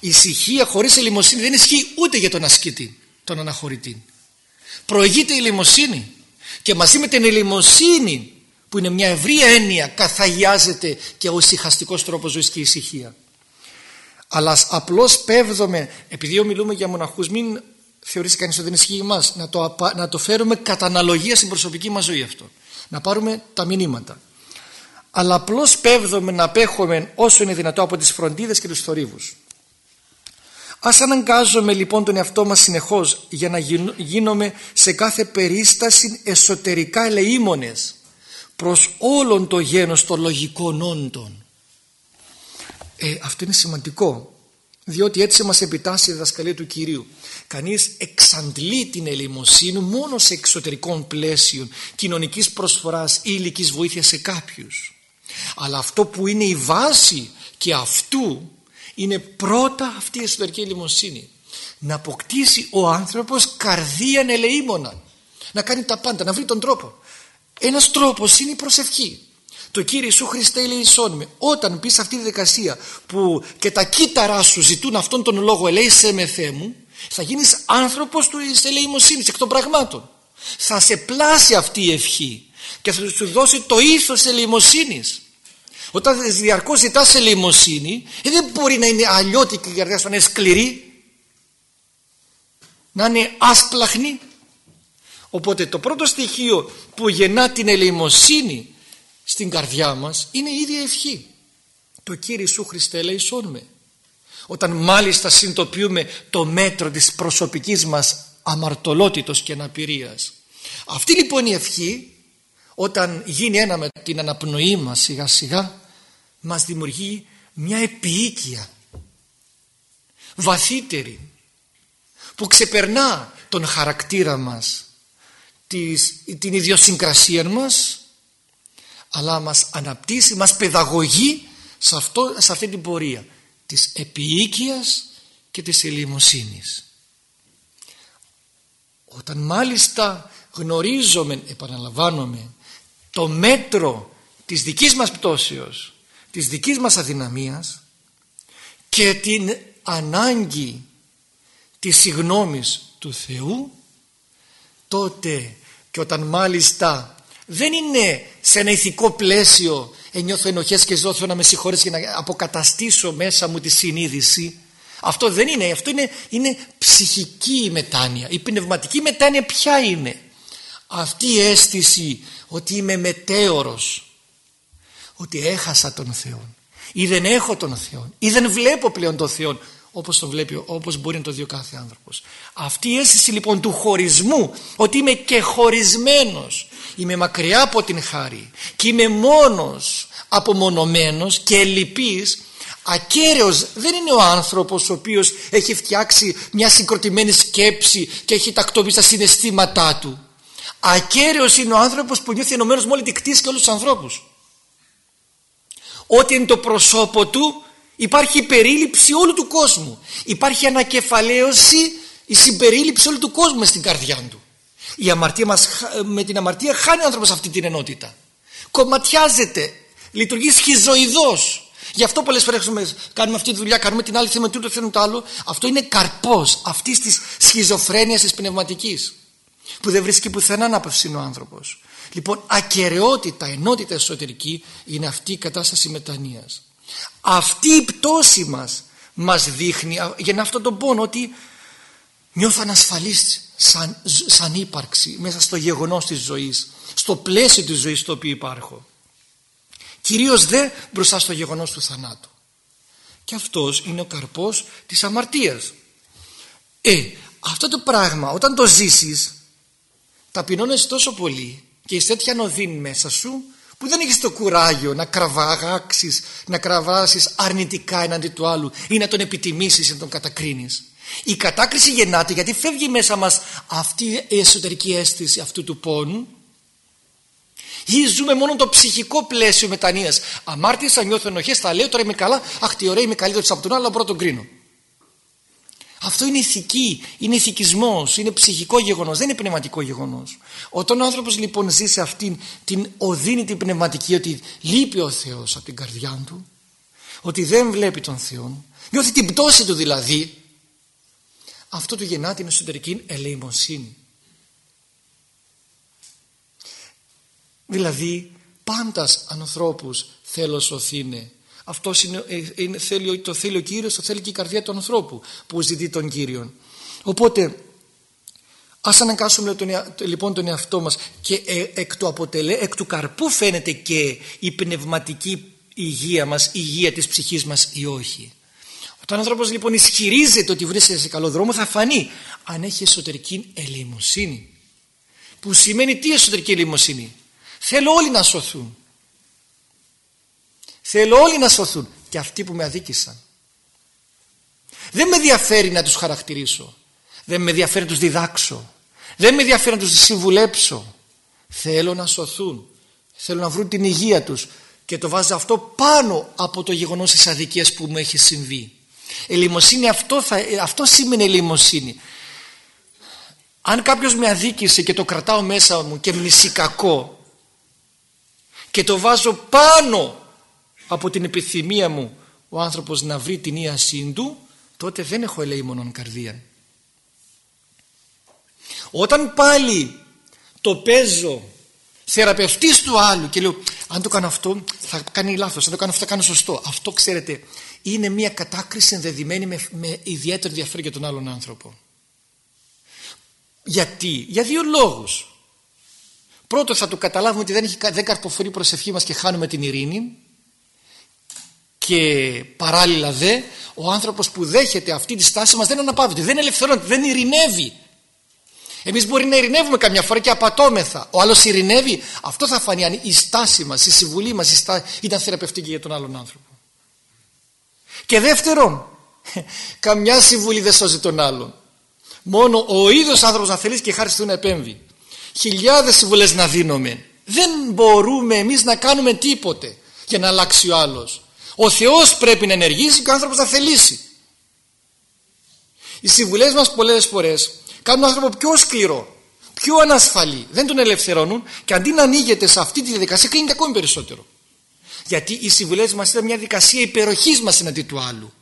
Η ησυχία χωρίς ελεημοσύνη δεν ισχύει ούτε για τον ασκητή τον αναχωρητή προηγείται η ελεημοσύνη και μαζί με την ελεημοσύνη που είναι μια ευρία έννοια καθαγιάζεται και ο ησυχαστικός τρόπος ζωής και η ησυχία. Αλλά απλώς πέβδομαι επειδή μιλούμε για μοναχούς μην θεωρήσει κανείς ότι δεν ισχύει εμάς να το, να το φέρουμε κατά αναλογία στην προσωπική μας ζωή αυτό. Να πάρουμε τα μηνύματα. Αλλά απλώς πέβδομαι να απέχουμε όσο είναι δυνατό από τις φροντίδες και τους θορύβους Ας αναγκάζομαι λοιπόν τον εαυτό μας συνεχώς για να γίνομαι σε κάθε περίσταση εσωτερικά ελεήμονες προς όλον το γένος των λογικών όντων. Ε, αυτό είναι σημαντικό διότι έτσι μας επιτάσσει η διδασκαλία του Κυρίου. Κανείς εξαντλεί την ελεημοσύνη μόνο σε εξωτερικών πλαίσιων κοινωνικής προσφοράς ή ηλικής βοήθειας σε κάποιους. Αλλά αυτό που είναι η βάση και αυτού είναι πρώτα αυτή η εσωτερική ελεημοσύνη. Να αποκτήσει ο άνθρωπος καρδία ελεήμονα. Να κάνει τα πάντα, να βρει τον τρόπο. Ένας τρόπος είναι η προσευχή. Το Κύριε Ιησού Χριστέ ελεησόν με. Όταν πει σε αυτή τη δικασία που και τα κύτταρά σου ζητούν αυτόν τον λόγο ελέησέ με Θεέ μου θα γίνεις άνθρωπος του ελεημοσύνης εκ των πραγμάτων. Θα σε πλάσει αυτή η ευχή και θα σου δώσει το ήθος της ελεημοσύνης. Όταν διαρκώς ζητάς ελεημοσύνη ε, δεν μπορεί να είναι αλλιώτικη η καρδιά σου να είναι σκληρή να είναι άσπλαχνη Οπότε το πρώτο στοιχείο που γεννά την ελεημοσύνη στην καρδιά μας είναι η ίδια ευχή. Το Κύριε Σου Χριστέ ελεησόν με. Όταν μάλιστα συνειδητοποιούμε το μέτρο της προσωπικής μας αμαρτωλότητος και αναπηρίας. Αυτή λοιπόν η ευχή όταν γίνει ένα με την αναπνοή μας σιγά σιγά μας δημιουργεί μια επίοικια βαθύτερη που ξεπερνά τον χαρακτήρα μας την ιδιοσυγκρασία μας αλλά μας αναπτύσσει, μας παιδαγωγεί σε, αυτό, σε αυτή την πορεία της επίοικιας και της ελεημοσύνης. Όταν μάλιστα γνωρίζομαι, επαναλαμβάνομαι, το μέτρο της δικής μας πτώσεως, της δικής μας αδυναμίας και την ανάγκη της συγνώμης του Θεού τότε και όταν μάλιστα δεν είναι σε ένα ηθικό πλαίσιο νιώθω ενοχές και ζω να με συγχωρέσει για να αποκαταστήσω μέσα μου τη συνείδηση αυτό δεν είναι, αυτό είναι, είναι ψυχική μετάνοια. Η πνευματική μετάνοια ποια είναι; Αυτή η αίσθηση ότι είμαι μετέωρος ότι έχασα τον Θεό ή δεν έχω τον Θεό ή δεν βλέπω πλέον τον Θεό όπως το βλέπει, όπως μπορεί να το δει ο κάθε άνθρωπος. Αυτή η αίσθηση λοιπόν του χωρισμού, ότι είμαι και χωρισμένος, είμαι μακριά από την χάρη και είμαι μόνος, απομονωμένος και λυπής, ακέραιος δεν είναι ο άνθρωπος ο οποίος έχει φτιάξει μια συγκροτημένη σκέψη και έχει τακτοποιήσει τα συναισθήματά του. Ακέραιος είναι ο άνθρωπος που νιώθει ενωμένος με όλη την κτήση και όλους τους ανθρώπους. Ό,τι είναι το προσώπο του Υπάρχει η περίληψη όλου του κόσμου. Υπάρχει ανακεφαλαίωση, η συμπερίληψη όλου του κόσμου στην καρδιά του. Η αμαρτία μας, με την αμαρτία χάνει ο άνθρωπος αυτή την ενότητα. Κομματιάζεται, λειτουργεί σχιζοειδώς. Γι' αυτό πολλές φορές κάνουμε αυτή τη δουλειά, κάνουμε την άλλη θέμα τούτο θέλουν το άλλο. Αυτό είναι καρπός αυτής της σχιζοφρένειας της πνευματικής. Που δεν βρίσκει πουθενά να απευθύνει ο άνθρωπος. Λοιπόν, ακαιρεότητα, ενότητα εσωτερική είναι αυτή η κατάσταση μετανοίας. Αυτή η πτώση μας μας δείχνει για αυτό τον πόνο ότι νιώθω ανασφαλής σαν, σαν ύπαρξη μέσα στο γεγονός της ζωής στο πλαίσιο της ζωής στο οποίο υπάρχω. Κυρίως δε μπροστά στο γεγονός του θανάτου. Και αυτός είναι ο καρπός της αμαρτίας. Ε, αυτό το πράγμα όταν το ζήσεις ταπεινώνεσαι τόσο πολύ και είσαι τέτοια νοδύνη μέσα σου που δεν έχεις το κουράγιο να κραβαγάξεις, να κραβάσεις αρνητικά έναντι του άλλου ή να τον επιτιμήσεις ή να τον κατακρίνεις. Η κατάκριση γεννάται γιατί φεύγει μέσα μας αυτή η εσωτερική αίσθηση αυτού του πόνου ή ζούμε μόνο το ψυχικό πλαίσιο μετανοίας. Αμάρτησα, νιώθω ενοχές, θα λέω τώρα είμαι καλά, αχ τι ωραία είμαι καλύτερος από τον άλλο, αλλά μπορώ τον κρίνω. Αυτό είναι ηθική, είναι ηθικισμός, είναι ψυχικό γεγονός, δεν είναι πνευματικό γεγονός. Όταν ο άνθρωπος λοιπόν ζει σε αυτήν την οδύνη την πνευματική ότι λείπει ο Θεός από την καρδιά του, ότι δεν βλέπει τον Θεό, νιώθει την πτώση του δηλαδή, αυτό του γεννά την εσωτερική ελεημοσύνη. Δηλαδή πάντας ανθρώπους θέλω σωθήνε αυτός είναι, ε, είναι, θέλει, το θέλει ο Κύριος, το θέλει και η καρδιά του ανθρώπου που ζητεί τον Κύριο. Οπότε ας αναγκάσουμε τον, λοιπόν τον εαυτό μας και ε, εκ, του αποτελέ, εκ του καρπού φαίνεται και η πνευματική υγεία μας, η υγεία της ψυχής μας ή όχι. Όταν ο άνθρωπος λοιπόν ισχυρίζεται ότι βρίσκεται σε καλό δρόμο θα φανεί αν έχει εσωτερική ελεημοσύνη. Που σημαίνει τι εσωτερική ελεημοσύνη; Θέλω όλοι να σωθούν. Θέλω όλοι να σωθούν και αυτοί που με αδίκησαν. Δεν με ενδιαφέρει να τους χαρακτηρίσω. Δεν με ενδιαφέρει να τους διδάξω. Δεν με ενδιαφέρει να τους συμβουλέψω. Θέλω να σωθούν. Θέλω να βρουν την υγεία τους. Και το βάζω αυτό πάνω από το γεγονός της αδικίας που μου έχει συμβεί. Ελεημοσύνη αυτό, θα, αυτό σημαίνει ελεημοσύνη. Αν κάποιος με αδίκησε και το κρατάω μέσα μου και μισή κακό και το βάζω πάνω από την επιθυμία μου ο άνθρωπος να βρει την ίασή του τότε δεν έχω ελεήμονον καρδία όταν πάλι το παίζω θεραπευτής του άλλου και λέω αν το κάνω αυτό θα κάνει λάθος αν το κάνω αυτό θα κάνω σωστό αυτό ξέρετε είναι μια κατάκριση ενδεδειμένη με, με ιδιαίτερο ενδιαφέρον για τον άλλον άνθρωπο. Γιατί; Για δύο λόγους. Πρώτο θα το καταλάβουμε ότι δεν, έχει, δεν καρποφορεί προσευχή μας και χάνουμε την ειρήνη και παράλληλα δε ο άνθρωπος που δέχεται αυτή τη στάση μας δεν αναπαύεται, δεν ελευθερώνεται, δεν ειρηνεύει. Εμείς μπορεί να ειρηνεύουμε καμιά φορά και απατώμεθα. Ο άλλος ειρηνεύει. Αυτό θα φανεί αν η στάση μας, η συμβουλή μας η στάση, ήταν θεραπευτική για τον άλλον άνθρωπο. Και δεύτερον, [laughs] καμιά συμβουλή δεν σώζει τον άλλον. Μόνο ο ίδιος άνθρωπος να θέλει και χάρη του να επέμβει. Χιλιάδες συμβουλές να δίνουμε. Δεν μπορούμε εμείς να κάνουμε τίποτε για να αλλάξει ο άλλος. Ο Θεός πρέπει να ενεργήσει και ο άνθρωπος να θελήσει. Οι συμβουλές μας πολλές φορές κάνουν τον άνθρωπο πιο σκληρό, πιο ανασφαλή. Δεν τον ελευθερώνουν και αντί να ανοίγεται σε αυτή τη διαδικασία κλείνει ακόμη περισσότερο. Γιατί οι συμβουλές μας ήταν μια δικασία υπεροχής μας εναντί του άλλου.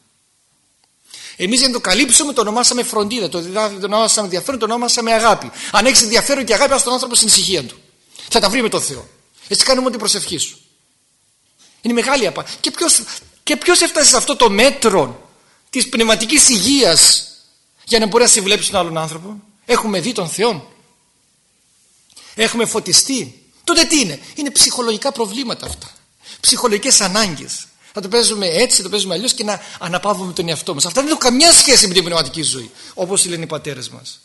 Εμείς για να το καλύψουμε το ονομάσαμε φροντίδα, το ονομάσαμε ενδιαφέρον, το ονομάσαμε αγάπη. Αν έχεις ενδιαφέρον και αγάπη, ας τον άνθρωπο στην ησυχία του. Θα τα βρει με τον Θεό. Έτσι κάνουμε ό,τι προσευχή σου. Είναι μεγάλη απα. Και ποιος και ποιος έφτασε σε αυτό το μέτρο της πνευματικής υγείας για να μπορεί να συμβουλέψει τον άλλον άνθρωπο; Έχουμε δει τον Θεό. Έχουμε φωτιστεί. Τότε τι είναι; Είναι ψυχολογικά προβλήματα αυτά. Ψυχολογικές ανάγκες. Θα το παίζουμε έτσι, θα το παίζουμε αλλιώς και να αναπαύουμε τον εαυτό μας. Αυτά δεν έχουν καμιά σχέση με την πνευματική ζωή, όπως λένε οι πατέρες μας.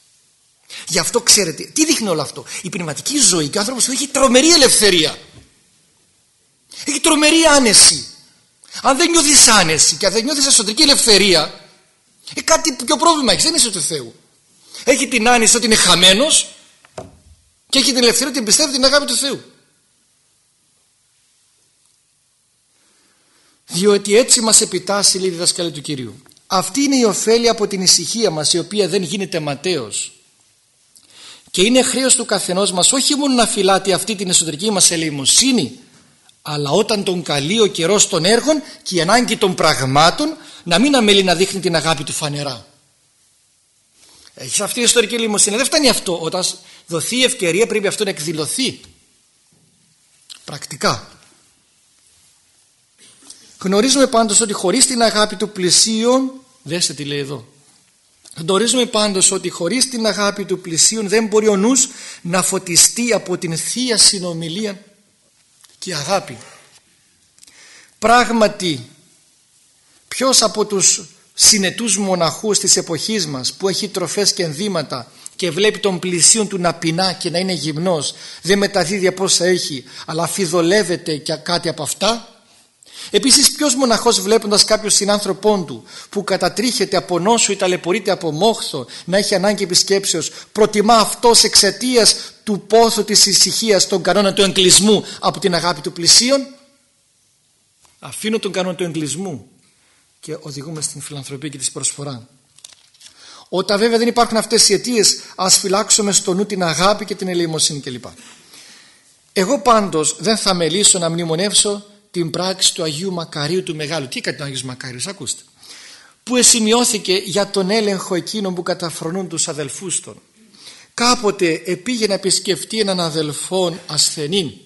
Γι' αυτό ξέρετε, τι δείχνει όλο αυτό; Η πνευματική ζωή και ο άνθρωπος έχει τρομερή ελευθερία. Έχει τρομερή άνεση. Αν δεν νιώθεις άνεση και αν δεν νιώθεις εσωτερική ελευθερία, ε, κάτι πιο πρόβλημα έχεις. Δεν είσαι του Θεού. Έχει την άνεση ότι είναι χαμένος και έχει την ελευθερία ότι πιστεύει την αγάπη του Θεού. διότι έτσι μας επιτάσσει λέει η διδασκαλία του Κυρίου αυτή είναι η ωφέλεια από την ησυχία μας η οποία δεν γίνεται ματέως και είναι χρέος του καθενός μας όχι μόνο να φυλάτει αυτή την εσωτερική μας ελεημοσύνη αλλά όταν τον καλεί ο καιρός των έργων και η ανάγκη των πραγμάτων να μην αμέλει να δείχνει την αγάπη του φανερά. Έχεις αυτή η ιστορική ελεημοσύνη δεν φτάνει αυτό. Όταν δοθεί η ευκαιρία πρέπει αυτό να εκδηλωθεί. Πρακτικά. Γνωρίζουμε πάντως ότι χωρίς την αγάπη του πλησίον, δέστε τι λέει εδώ, γνωρίζουμε πάντως ότι χωρίς την αγάπη του πλησίον δεν μπορεί ο νους να φωτιστεί από την Θεία Συνομιλία και αγάπη. Πράγματι, ποιος από τους συνετούς μοναχούς της εποχής μας που έχει τροφές και ενδύματα και βλέπει τον πλησίον του να πεινά και να είναι γυμνός δεν μεταδίδει από όσα έχει αλλά αφιδολεύεται και κάτι από αυτά; Επίσης ποιος μοναχός βλέποντας κάποιο συνάνθρωπόν του που κατατρίχεται από νόσο ή ταλαιπωρείται από μόχθο να έχει ανάγκη επισκέψεως προτιμά αυτός εξαιτίας του πόθου της ησυχίας τον κανόνα του εγκλισμού από την αγάπη του πλησίον; Αφήνω τον κανόνα του εγκλισμού και οδηγούμε στην φιλανθρωπία και τη προσφορά όταν βέβαια δεν υπάρχουν αυτές οι αιτίες, ας φυλάξουμε στο νου την αγάπη και την ελεημοσύνη κλπ. Εγώ πάντως δεν θα μελήσω να μνημονεύσω την πράξη του Αγίου Μακαρίου του Μεγάλου. Τι έκανε ο Αγίος Μακάριος, ακούστε. Που εσημειώθηκε για τον έλεγχο εκείνων που καταφρονούν τους αδελφούς των. Κάποτε επήγε να επισκεφτεί έναν αδελφόν ασθενή.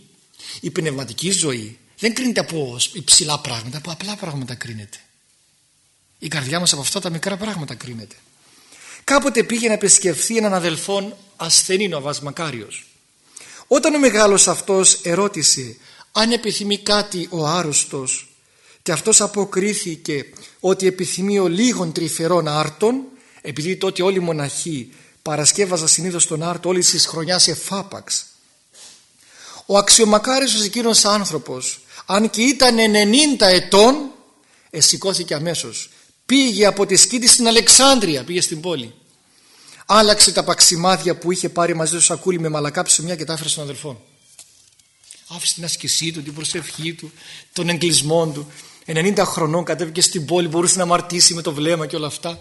Η πνευματική ζωή δεν κρίνεται από υψηλά πράγματα, από απλά πράγματα κρίνεται. Η καρδιά μας από αυτά τα μικρά πράγματα κρίνεται. Κάποτε πήγε να επισκεφθεί έναν αδελφόν ασθενή ο Αβασμακάριος. Όταν ο μεγάλος αυτός ερώτησε αν επιθυμεί κάτι ο άρρωστος και αυτός αποκρίθηκε ότι επιθυμεί ο λίγων τρυφερών άρτων επειδή τότε όλοι οι μοναχοί παρασκεύαζαν συνήθως τον άρτο όλης της χρονιάς εφάπαξ ο αξιομακάριος εκείνος άνθρωπος αν και ήταν 90 ετών εσηκώθηκε αμέσως. Πήγε από τη σκήτη στην Αλεξάνδρεια πήγε στην πόλη. Άλλαξε τα παξιμάδια που είχε πάρει μαζί του σακούλι με μαλακά ψωμιά και τα έφερε στον αδελφό άφησε την άσκησή του, την προσευχή του, τον εγκλισμό του. 90 χρονών κατέβηκε στην πόλη, μπορούσε να μαρτήσει με το βλέμμα και όλα αυτά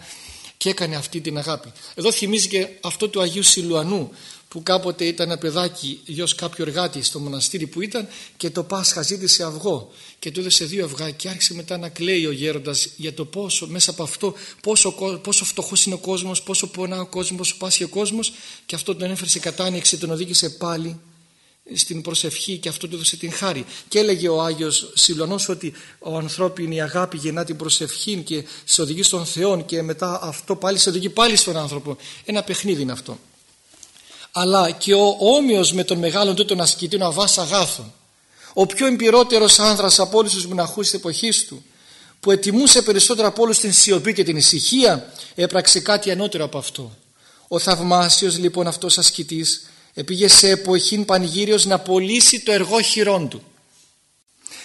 και έκανε αυτή την αγάπη. Εδώ θυμίζει και αυτό του Αγίου Σιλουανού που κάποτε ήταν ένα παιδάκι γιος κάποιου εργάτη στο μοναστήρι που ήταν και το Πάσχα ζήτησε αυγό και του έδωσε δύο αυγά και άρχισε μετά να κλαίει ο γέροντας για το πόσο μέσα από αυτό πόσο, πόσο φτωχός είναι ο κόσμος, πόσο πονά ο κόσμος, πόσο πάσχει ο κόσμος και αυτό τον έφερε σε κατάνοιξη, τον οδήγησε πάλι στην προσευχή και αυτό του έδωσε την χάρη. Και έλεγε ο Άγιος Σιλωνός ότι ο ανθρώπινη αγάπη γεννά την προσευχή και σε οδηγεί στον Θεό και μετά αυτό πάλι σε οδηγεί πάλι στον άνθρωπο. Ένα παιχνίδι είναι αυτό. Αλλά και ο όμοιος με τον μεγάλον τούτον ασκητή, ο Αβάς Αγάθων, ο πιο εμπειρότερος άνδρας από όλους τους μοναχούς της εποχής του, που ετιμούσε περισσότερο από όλους την σιωπή και την ησυχία, έπραξε κάτι ανώτερο από αυτό. Ο θαυμάσιος λοιπόν αυτός ασκητής επήγε σε εποχή πανηγύριος να πωλήσει το εργό χειρών του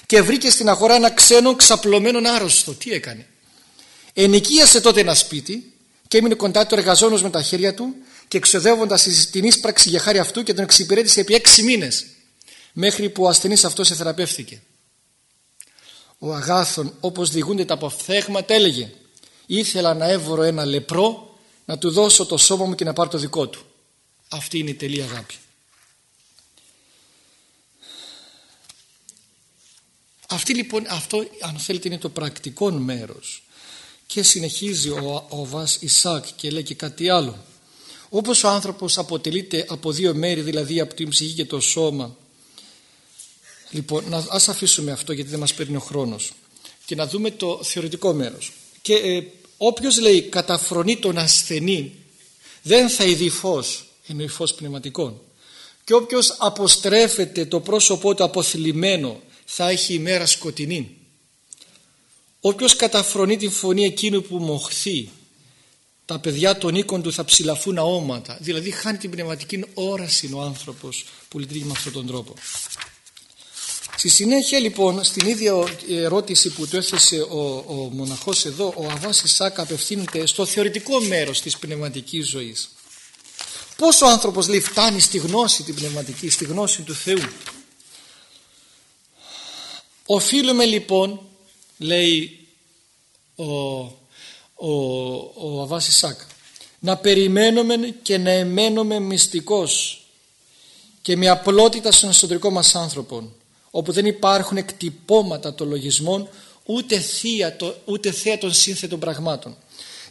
και βρήκε στην αγορά ένα ξένο ξαπλωμένο άρρωστο. Τι έκανε. Ενοικίασε τότε ένα σπίτι και έμεινε κοντά του εργαζόμενος με τα χέρια του και εξοδεύοντας την ίσπραξη για χάρη αυτού και τον εξυπηρέτησε επί έξι μήνες μέχρι που ο ασθενής αυτός εθεραπεύθηκε. Ο Αγάθων όπως διηγούνται τα αποφθέγματα έλεγε ήθελα να έβρω ένα λεπρό να του δώσω το σώμα μου και να πάρω το δικό του. Αυτή είναι η τελή αγάπη. Αυτή λοιπόν, αυτό αν θέλετε είναι το πρακτικό μέρος. Και συνεχίζει ο, ο Βάς Ισάκ και λέει και κάτι άλλο. Όπως ο άνθρωπος αποτελείται από δύο μέρη δηλαδή από την ψυχή και το σώμα. Λοιπόν να, ας αφήσουμε αυτό γιατί δεν μας παίρνει ο χρόνος. Και να δούμε το θεωρητικό μέρος. Και ε, όποιος λέει καταφρονεί τον ασθενή δεν θα ειδεί φως εννοεί φως πνευματικών και όποιος αποστρέφεται το πρόσωπό του αποθλιμμένο θα έχει ημέρα σκοτεινή. Όποιος καταφρονεί τη φωνή εκείνου που μοχθεί τα παιδιά των οίκων του θα ψηλαφούν αόματα δηλαδή χάνει την πνευματική όραση ο άνθρωπος που λειτουργεί με αυτόν τον τρόπο. Στη συνέχεια λοιπόν στην ίδια ερώτηση που του έθεσε ο, ο μοναχός εδώ ο Αβάς Ισάκα απευθύνεται στο θεωρητικό μέρος της πνευματικής ζωής. Πώς ο άνθρωπος λέει φτάνει στη γνώση την πνευματική, στη γνώση του Θεού; Οφείλουμε λοιπόν, λέει ο, ο, ο Αβάς Ισάκ, να περιμένουμε και να εμένουμε μυστικός και με απλότητα στον εσωτερικό μας άνθρωπο, όπου δεν υπάρχουν εκτυπώματα των λογισμών ούτε, θεία, ούτε θέα των σύνθετων πραγμάτων.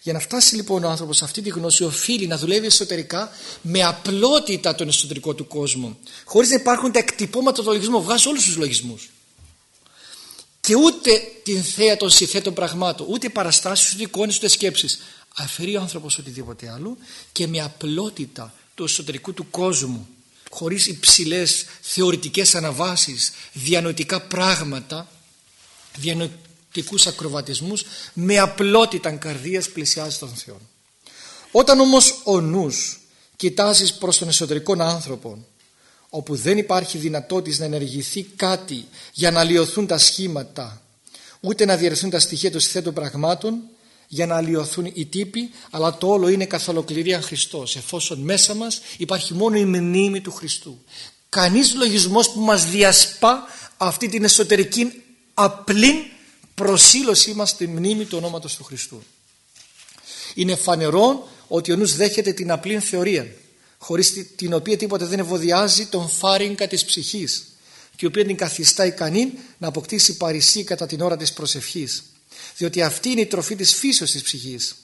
Για να φτάσει λοιπόν ο άνθρωπος σε αυτή τη γνώση οφείλει να δουλεύει εσωτερικά με απλότητα τον εσωτερικό του κόσμο χωρίς να υπάρχουν τα εκτυπώματα των λογισμών. Βγάζει όλους τους λογισμούς και ούτε την θέα των συθέτων πραγμάτων, ούτε παραστάσεις, ούτε εικόνες, ούτε σκέψεις. Αφαιρεί ο άνθρωπος οτιδήποτε άλλο και με απλότητα του εσωτερικού του κόσμου, χωρίς υψηλές θεωρητικές αναβάσεις, διανοητικά πράγματα, διανοητικούς ακροβατισμούς, με απλότητα καρδίας πλησιάζει τον Θεό. Όταν όμως ο νους κοιτάζεις προς τον εσωτερικό άνθρωπο όπου δεν υπάρχει δυνατότητα να ενεργηθεί κάτι για να αλλοιωθούν τα σχήματα ούτε να διαιρεθούν τα στοιχεία των συθέτων πραγμάτων για να αλλοιωθούν οι τύποι αλλά το όλο είναι καθ' ολοκληρία Χριστός εφόσον μέσα μας υπάρχει μόνο η μνήμη του Χριστού κανείς λογισμός που μας διασπά αυτή την εσωτερική απλή προσήλωσή μας στη μνήμη του ονόματος του Χριστού. Είναι φανερό ότι ο νους δέχεται την απλή θεωρία χωρίς την οποία τίποτε δεν ευωδιάζει τον φάριγκα της ψυχής και η οποία την καθιστά ικανή να αποκτήσει παρησί κατά την ώρα της προσευχής διότι αυτή είναι η τροφή της φύσεως της ψυχής.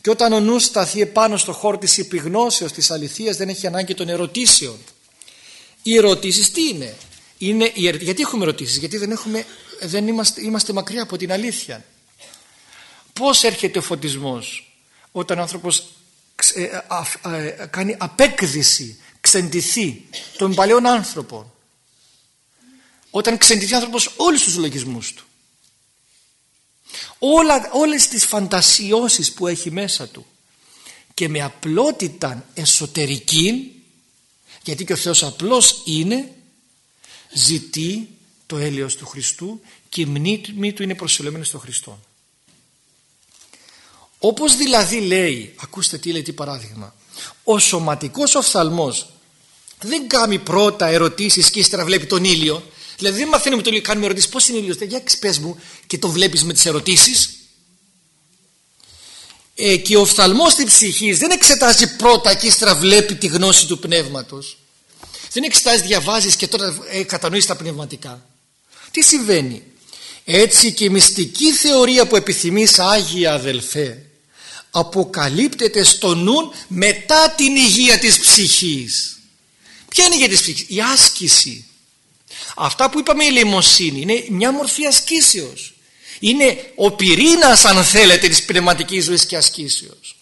Και όταν ο νους σταθεί επάνω στο χώρο της υπηγνώσεως της αληθείας δεν έχει ανάγκη των ερωτήσεων. Οι ερωτήσεις τι είναι, είναι γιατί έχουμε ερωτήσεις; Γιατί δεν, έχουμε, δεν είμαστε, είμαστε μακριά από την αλήθεια πως έρχεται ο φωτισμός όταν ο άνθρωπος ε, ε, κάνει απέκδηση, ξεντηθεί των παλαιών άνθρωπων. Όταν ξεντηθεί ο άνθρωπος όλους τους λογισμούς του. Όλα, όλες τις φαντασιώσεις που έχει μέσα του και με απλότητα εσωτερική γιατί και ο Θεός απλός είναι ζητεί το έλεος του Χριστού και η μνήμη του είναι προσελεμένη στο Χριστό. Όπως δηλαδή λέει, ακούστε τι λέει τι παράδειγμα, ο σωματικός οφθαλμός δεν κάνει πρώτα ερωτήσεις και ύστερα βλέπει τον ήλιο. Δηλαδή δεν μαθαίνουμε το ήλιο, κάνουμε ερωτήσεις. Πώς είναι ο ήλιος, για πες μου και το βλέπεις με τις ερωτήσεις. Ε, και ο οφθαλμός της ψυχής δεν εξετάζει πρώτα και ύστερα βλέπει τη γνώση του πνεύματος. Δεν εξετάζεις, διαβάζεις και τώρα ε, κατανοείς τα πνευματικά. Τι συμβαίνει; Έτσι και η μυστική θεωρία που επιθυμείς Άγια αδελφέ αποκαλύπτεται στο νου μετά την υγεία της ψυχής. Ποια είναι η υγεία της ψυχής, η άσκηση. Αυτά που είπαμε η λιμοσύνη είναι μια μορφή ασκήσεως. Είναι ο πυρήνας αν θέλετε της πνευματικής ζωής και ασκήσεως.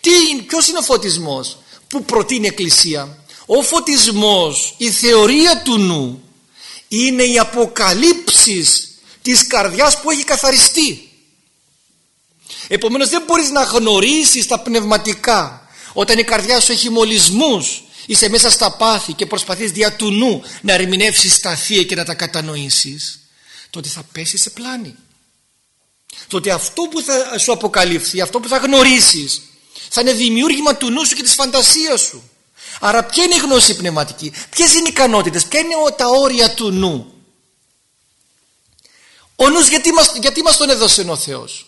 Τι, ποιος είναι ο φωτισμός που προτείνει η Εκκλησία; Ο φωτισμός, η θεωρία του νου είναι οι αποκαλύψεις της καρδιάς που έχει καθαριστεί. Επομένως δεν μπορείς να γνωρίσεις τα πνευματικά όταν η καρδιά σου έχει μολυσμούς. Είσαι μέσα στα πάθη και προσπαθείς δια του νου να ερμηνεύσεις τα θεία και να τα κατανοήσεις. Τότε θα πέσεις σε πλάνη. Τότε αυτό που θα σου αποκαλύφθει αυτό που θα γνωρίσεις θα είναι δημιούργημα του νου σου και της φαντασίας σου άρα ποια είναι η γνώση πνευματική ποιες είναι οι ικανότητες ποια είναι τα όρια του νου. Ο νους γιατί μας, γιατί μας τον έδωσε ο Θεός;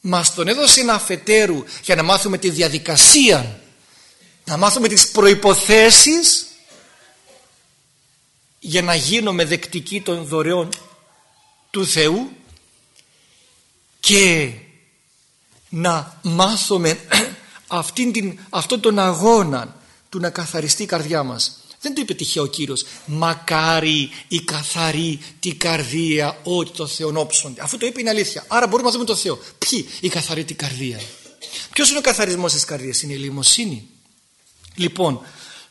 Μας τον έδωσε ένα αφετέρου για να μάθουμε τη διαδικασία να μάθουμε τις προϋποθέσεις για να γίνουμε δεκτικοί των δωρεών του Θεού και να μάθουμε αυτήν την, αυτόν τον αγώνα του να καθαριστεί η καρδιά μας. Δεν το είπε τυχαίο ο Κύριος μακάρι η καθαρή τη καρδία ότι το Θεό όψονται αυτό το είπε είναι αλήθεια. Άρα μπορούμε να δούμε το Θεό. Ποιοι; Η καθαρή τη καρδία. Ποιος είναι ο καθαρισμός της καρδίας; Είναι η λιμοσύνη. Λοιπόν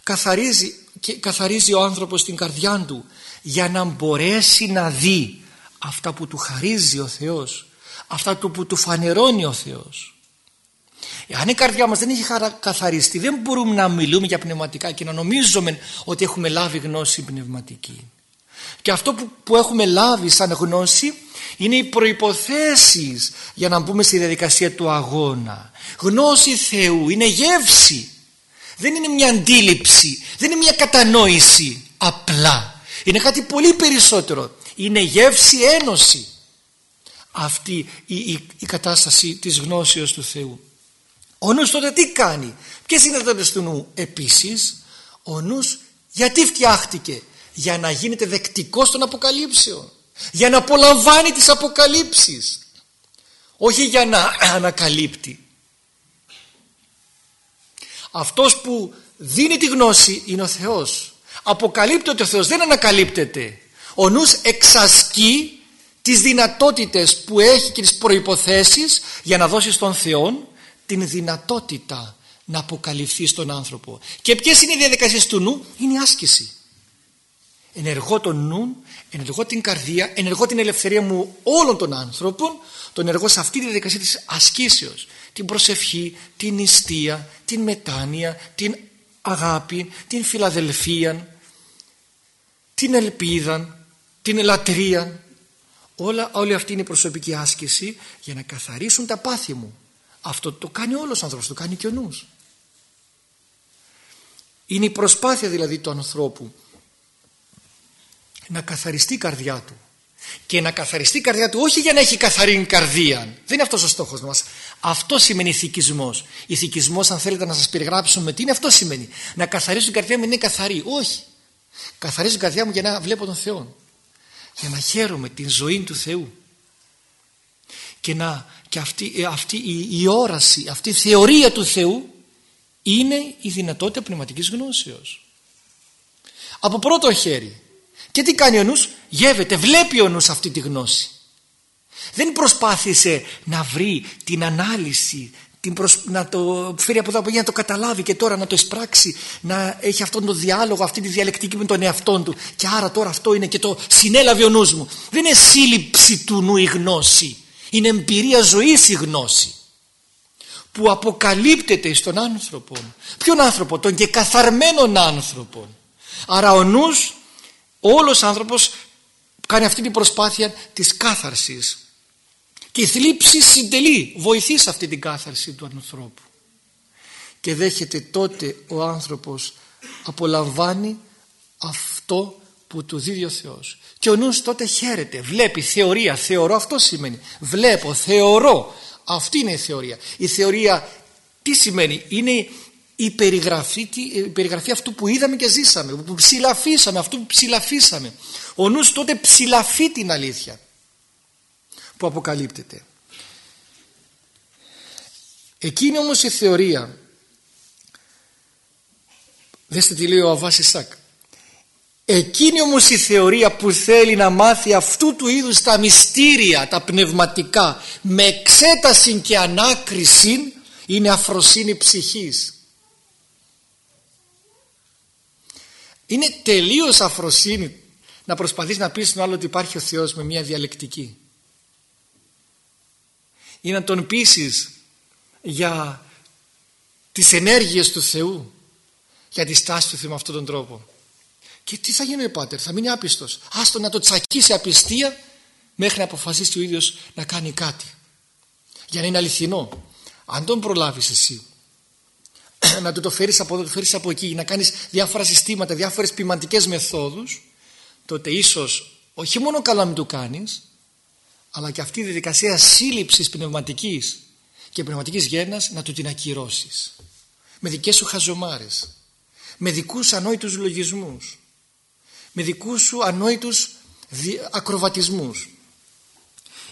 καθαρίζει, και καθαρίζει ο άνθρωπος την καρδιά του για να μπορέσει να δει αυτά που του χαρίζει ο Θεός αυτά που του φανερώνει ο Θεός αν η καρδιά μας δεν έχει καθαριστεί δεν μπορούμε να μιλούμε για πνευματικά και να νομίζουμε ότι έχουμε λάβει γνώση πνευματική. Και αυτό που, που έχουμε λάβει σαν γνώση είναι οι προϋποθέσεις για να μπούμε στη διαδικασία του αγώνα. Γνώση Θεού είναι γεύση. Δεν είναι μια αντίληψη. Δεν είναι μια κατανόηση απλά. Είναι κάτι πολύ περισσότερο. Είναι γεύση ένωση. Αυτή η, η, η κατάσταση της γνώσεως του Θεού ο νους τότε τι κάνει; Ποιες είναι τα του νου επίσης; Ο νους γιατί φτιάχτηκε; Για να γίνεται δεκτικός των αποκαλύψεων. Για να απολαμβάνει τις αποκαλύψεις. Όχι για να [clears throat] ανακαλύπτει. Αυτός που δίνει τη γνώση είναι ο Θεός. Αποκαλύπτεται ο Θεός δεν ανακαλύπτεται. Ο νους εξασκεί τις δυνατότητες που έχει και τις προϋποθέσεις για να δώσει στον Θεό την δυνατότητα να αποκαλυφθεί στον άνθρωπο και ποιες είναι οι διαδικασίες του νου; Είναι η άσκηση ενεργώ τον νου ενεργώ την καρδία ενεργώ την ελευθερία μου όλων των άνθρωπων τον ενεργώ σε αυτή τη διαδικασία της ασκήσεως την προσευχή, την νηστεία, την μετάνοια, την αγάπη, την φιλαδελφία, την ελπίδα, την ελατρεία. Όλα, όλη αυτή είναι η προσωπική άσκηση για να καθαρίσουν τα πάθη μου. Αυτό το κάνει όλος ο άνθρωπος, το κάνει και ο νους. Είναι η προσπάθεια δηλαδή του ανθρώπου να καθαριστεί η καρδιά του. Και να καθαριστεί η καρδιά του όχι για να έχει καθαρή καρδία. Δεν είναι αυτός ο στόχος μας. Αυτό σημαίνει ηθικισμός. Ηθικισμός αν θέλετε να σας περιγράψουμε τι είναι αυτό σημαίνει. Να καθαρίσω την καρδιά μου είναι καθαρή. Όχι. Καθαρίζω την καρδιά μου για να βλέπω τον Θεό για να χαίρομαι την ζωή του Θεού. Και, να, και αυτή, ε, αυτή η, η όραση αυτή η θεωρία του Θεού είναι η δυνατότητα πνευματικής γνώσεως. Από πρώτο χέρι. Και τι κάνει ο νους; Γεύεται, βλέπει ο νους αυτή τη γνώση. Δεν προσπάθησε να βρει την ανάλυση την να το φέρει από εδώ από εκεί να το καταλάβει και τώρα να το εισπράξει να έχει αυτόν τον διάλογο αυτή τη διαλεκτική με τον εαυτό του. Και άρα τώρα αυτό είναι και το συνέλαβε ο νους μου. Δεν είναι σύλληψη του νου η γνώση είναι εμπειρία ζωής η γνώση που αποκαλύπτεται στον άνθρωπο. Ποιον άνθρωπο, τον και καθαρμένον άνθρωπο. Άρα ο νους όλος ο άνθρωπος κάνει αυτή την προσπάθεια της κάθαρσης. Και η θλίψη συντελεί βοηθεί σε αυτή την κάθαρση του ανθρώπου. Και δέχεται τότε ο άνθρωπος απολαμβάνει αυτό που τους δίδει ο Θεός. Και ο νους τότε χαίρεται βλέπει θεωρία θεωρώ αυτό σημαίνει. Βλέπω θεωρώ. Αυτή είναι η θεωρία. Η θεωρία τι σημαίνει; Είναι η περιγραφή, η περιγραφή αυτού που είδαμε και ζήσαμε που ψηλαφίσαμε αυτού που ψηλαφίσαμε. Ο νους τότε ψηλαφεί την αλήθεια που αποκαλύπτεται. Εκείνη όμως η θεωρία δέστε τι λέει ο Αβάς Ισάκ εκείνη όμως η θεωρία που θέλει να μάθει αυτού του είδους τα μυστήρια τα πνευματικά με εξέταση και ανάκριση είναι αφροσύνη ψυχής είναι τελείως αφροσύνη να προσπαθείς να πεις στον άλλο ότι υπάρχει ο Θεός με μια διαλεκτική ή να τον πείσεις για τις ενέργειες του Θεού για τη στάση του Θεού με αυτόν τον τρόπο. Και τι θα γίνει ο Πάτερ, θα μείνει άπιστος. Άστο να το τσακίσει απιστία μέχρι να αποφασίσει ο ίδιος να κάνει κάτι. Για να είναι αληθινό. Αν τον προλάβεις εσύ [clears throat] να του το φέρεις από εδώ, το φέρεις από εκεί, να κάνεις διάφορα συστήματα, διάφορες ποιηματικές μεθόδους, τότε ίσως όχι μόνο καλά μην του κάνεις, αλλά και αυτή η διαδικασία σύλληψης πνευματικής και πνευματικής γέννας να του την ακυρώσεις. Με δικές σου χαζομάρες, με δικούς ανόητους λογισμούς, με δικούς σου ανόητους ακροβατισμούς.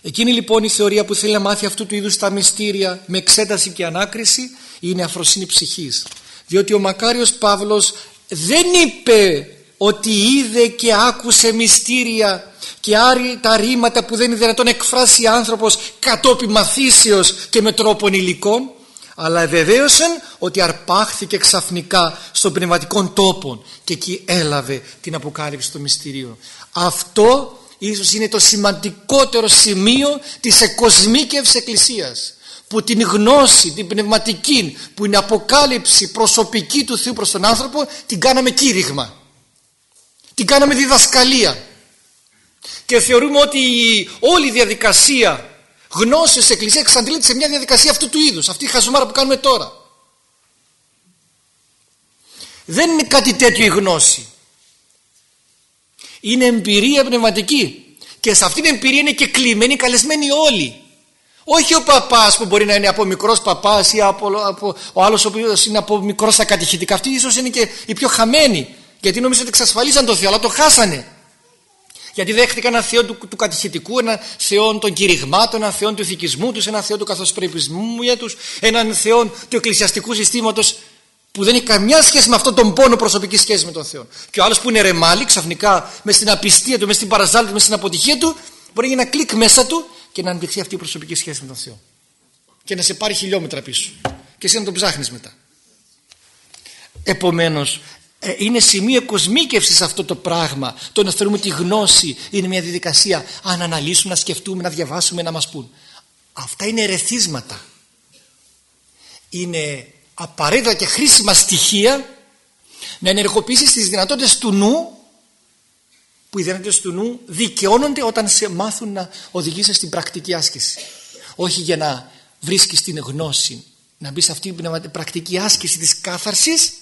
Εκείνη λοιπόν η θεωρία που θέλει να μάθει αυτού του είδους τα μυστήρια με εξέταση και ανάκριση είναι αφροσύνη ψυχής. Διότι ο Μακάριος Παύλος δεν είπε ότι είδε και άκουσε μυστήρια και άρει τα ρήματα που δεν είναι δυνατόν εκφράσει άνθρωπος κατόπιν μαθήσεως και με τρόπον υλικών αλλά βεβαίωσαν ότι αρπάχθηκε ξαφνικά στον πνευματικό τόπο και εκεί έλαβε την αποκάλυψη των μυστηρίων. Αυτό ίσως είναι το σημαντικότερο σημείο της εκοσμίκευσης Εκκλησίας που την γνώση, την πνευματική που είναι αποκάλυψη προσωπική του Θεού προς τον άνθρωπο την κάναμε κήρυγμα την κάναμε διδασκαλία και θεωρούμε ότι όλη η διαδικασία γνώση της Εκκλησίας εξαντλείται σε μια διαδικασία αυτού του είδους. Αυτή η χαζομάρα που κάνουμε τώρα. Δεν είναι κάτι τέτοιο η γνώση. Είναι εμπειρία πνευματική. Και σε αυτήν την εμπειρία είναι και κλειμένοι καλεσμένοι όλοι. Όχι ο παπάς που μπορεί να είναι από μικρός παπάς ή από, από, ο άλλος ο οποίος είναι από μικρός στα κατηχητικά αυτοί ίσως είναι και οι πιο χαμένοι. Γιατί νομίζω ότι εξασφαλίζαν το Θεό αλλά το χάσανε γιατί δέχτηκαν ένα Θεό του, του κατηχητικού, ένα Θεό των κηρυγμάτων, ένα Θεό του ηθικισμού τους, ένα Θεό του καθοσπρεπισμού τους, έναν Θεό του εκκλησιαστικού συστήματος που δεν έχει καμιά σχέση με αυτόν τον πόνο προσωπικής σχέσης με τον Θεό. Και ο άλλος που είναι ρεμάλι, ξαφνικά με στην απιστία του, με στην παραζάλη του, με στην αποτυχία του, μπορεί να γίνει ένα κλικ μέσα του και να αντιχθεί αυτή η προσωπική σχέση με τον Θεό. Και να σε πάρει χιλιόμετρα πίσω. Και εσύ να τον ψάχνεις μετά. Επομένως, ε, είναι σημείο κοσμίκευση αυτό το πράγμα. Το να θεωρούμε τη γνώση είναι μια διαδικασία. Αν αναλύσουμε, να σκεφτούμε, να διαβάσουμε, να μας πούν. Αυτά είναι ερεθίσματα. Είναι απαραίτητα και χρήσιμα στοιχεία να ενεργοποιήσεις τις δυνατότητες του νου που οι δυνατότητες του νου δικαιώνονται όταν σε μάθουν να οδηγήσεις στην πρακτική άσκηση όχι για να βρίσκεις την γνώση να μπεις σε αυτή την πρακτική άσκηση της κάθαρσης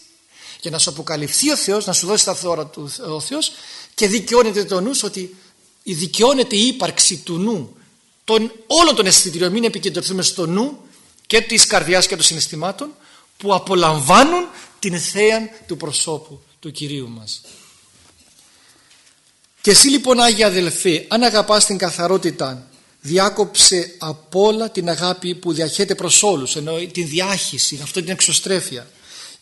για να σου αποκαλυφθεί ο Θεός να σου δώσει τα θεώρα του ο Θεός και δικαιώνεται το νου ότι δικαιώνεται η ύπαρξη του νου των, όλων των αισθητηριών μην επικεντρωθούμε στο νου και της καρδιάς και των συναισθημάτων που απολαμβάνουν την θέα του προσώπου του Κυρίου μας. Και εσύ λοιπόν Άγια αδελφέ αν αγαπάς την καθαρότητα διάκοψε από όλα την αγάπη που διαχέται προς όλους ενώ την διάχυση, αυτό την εξωστρέφεια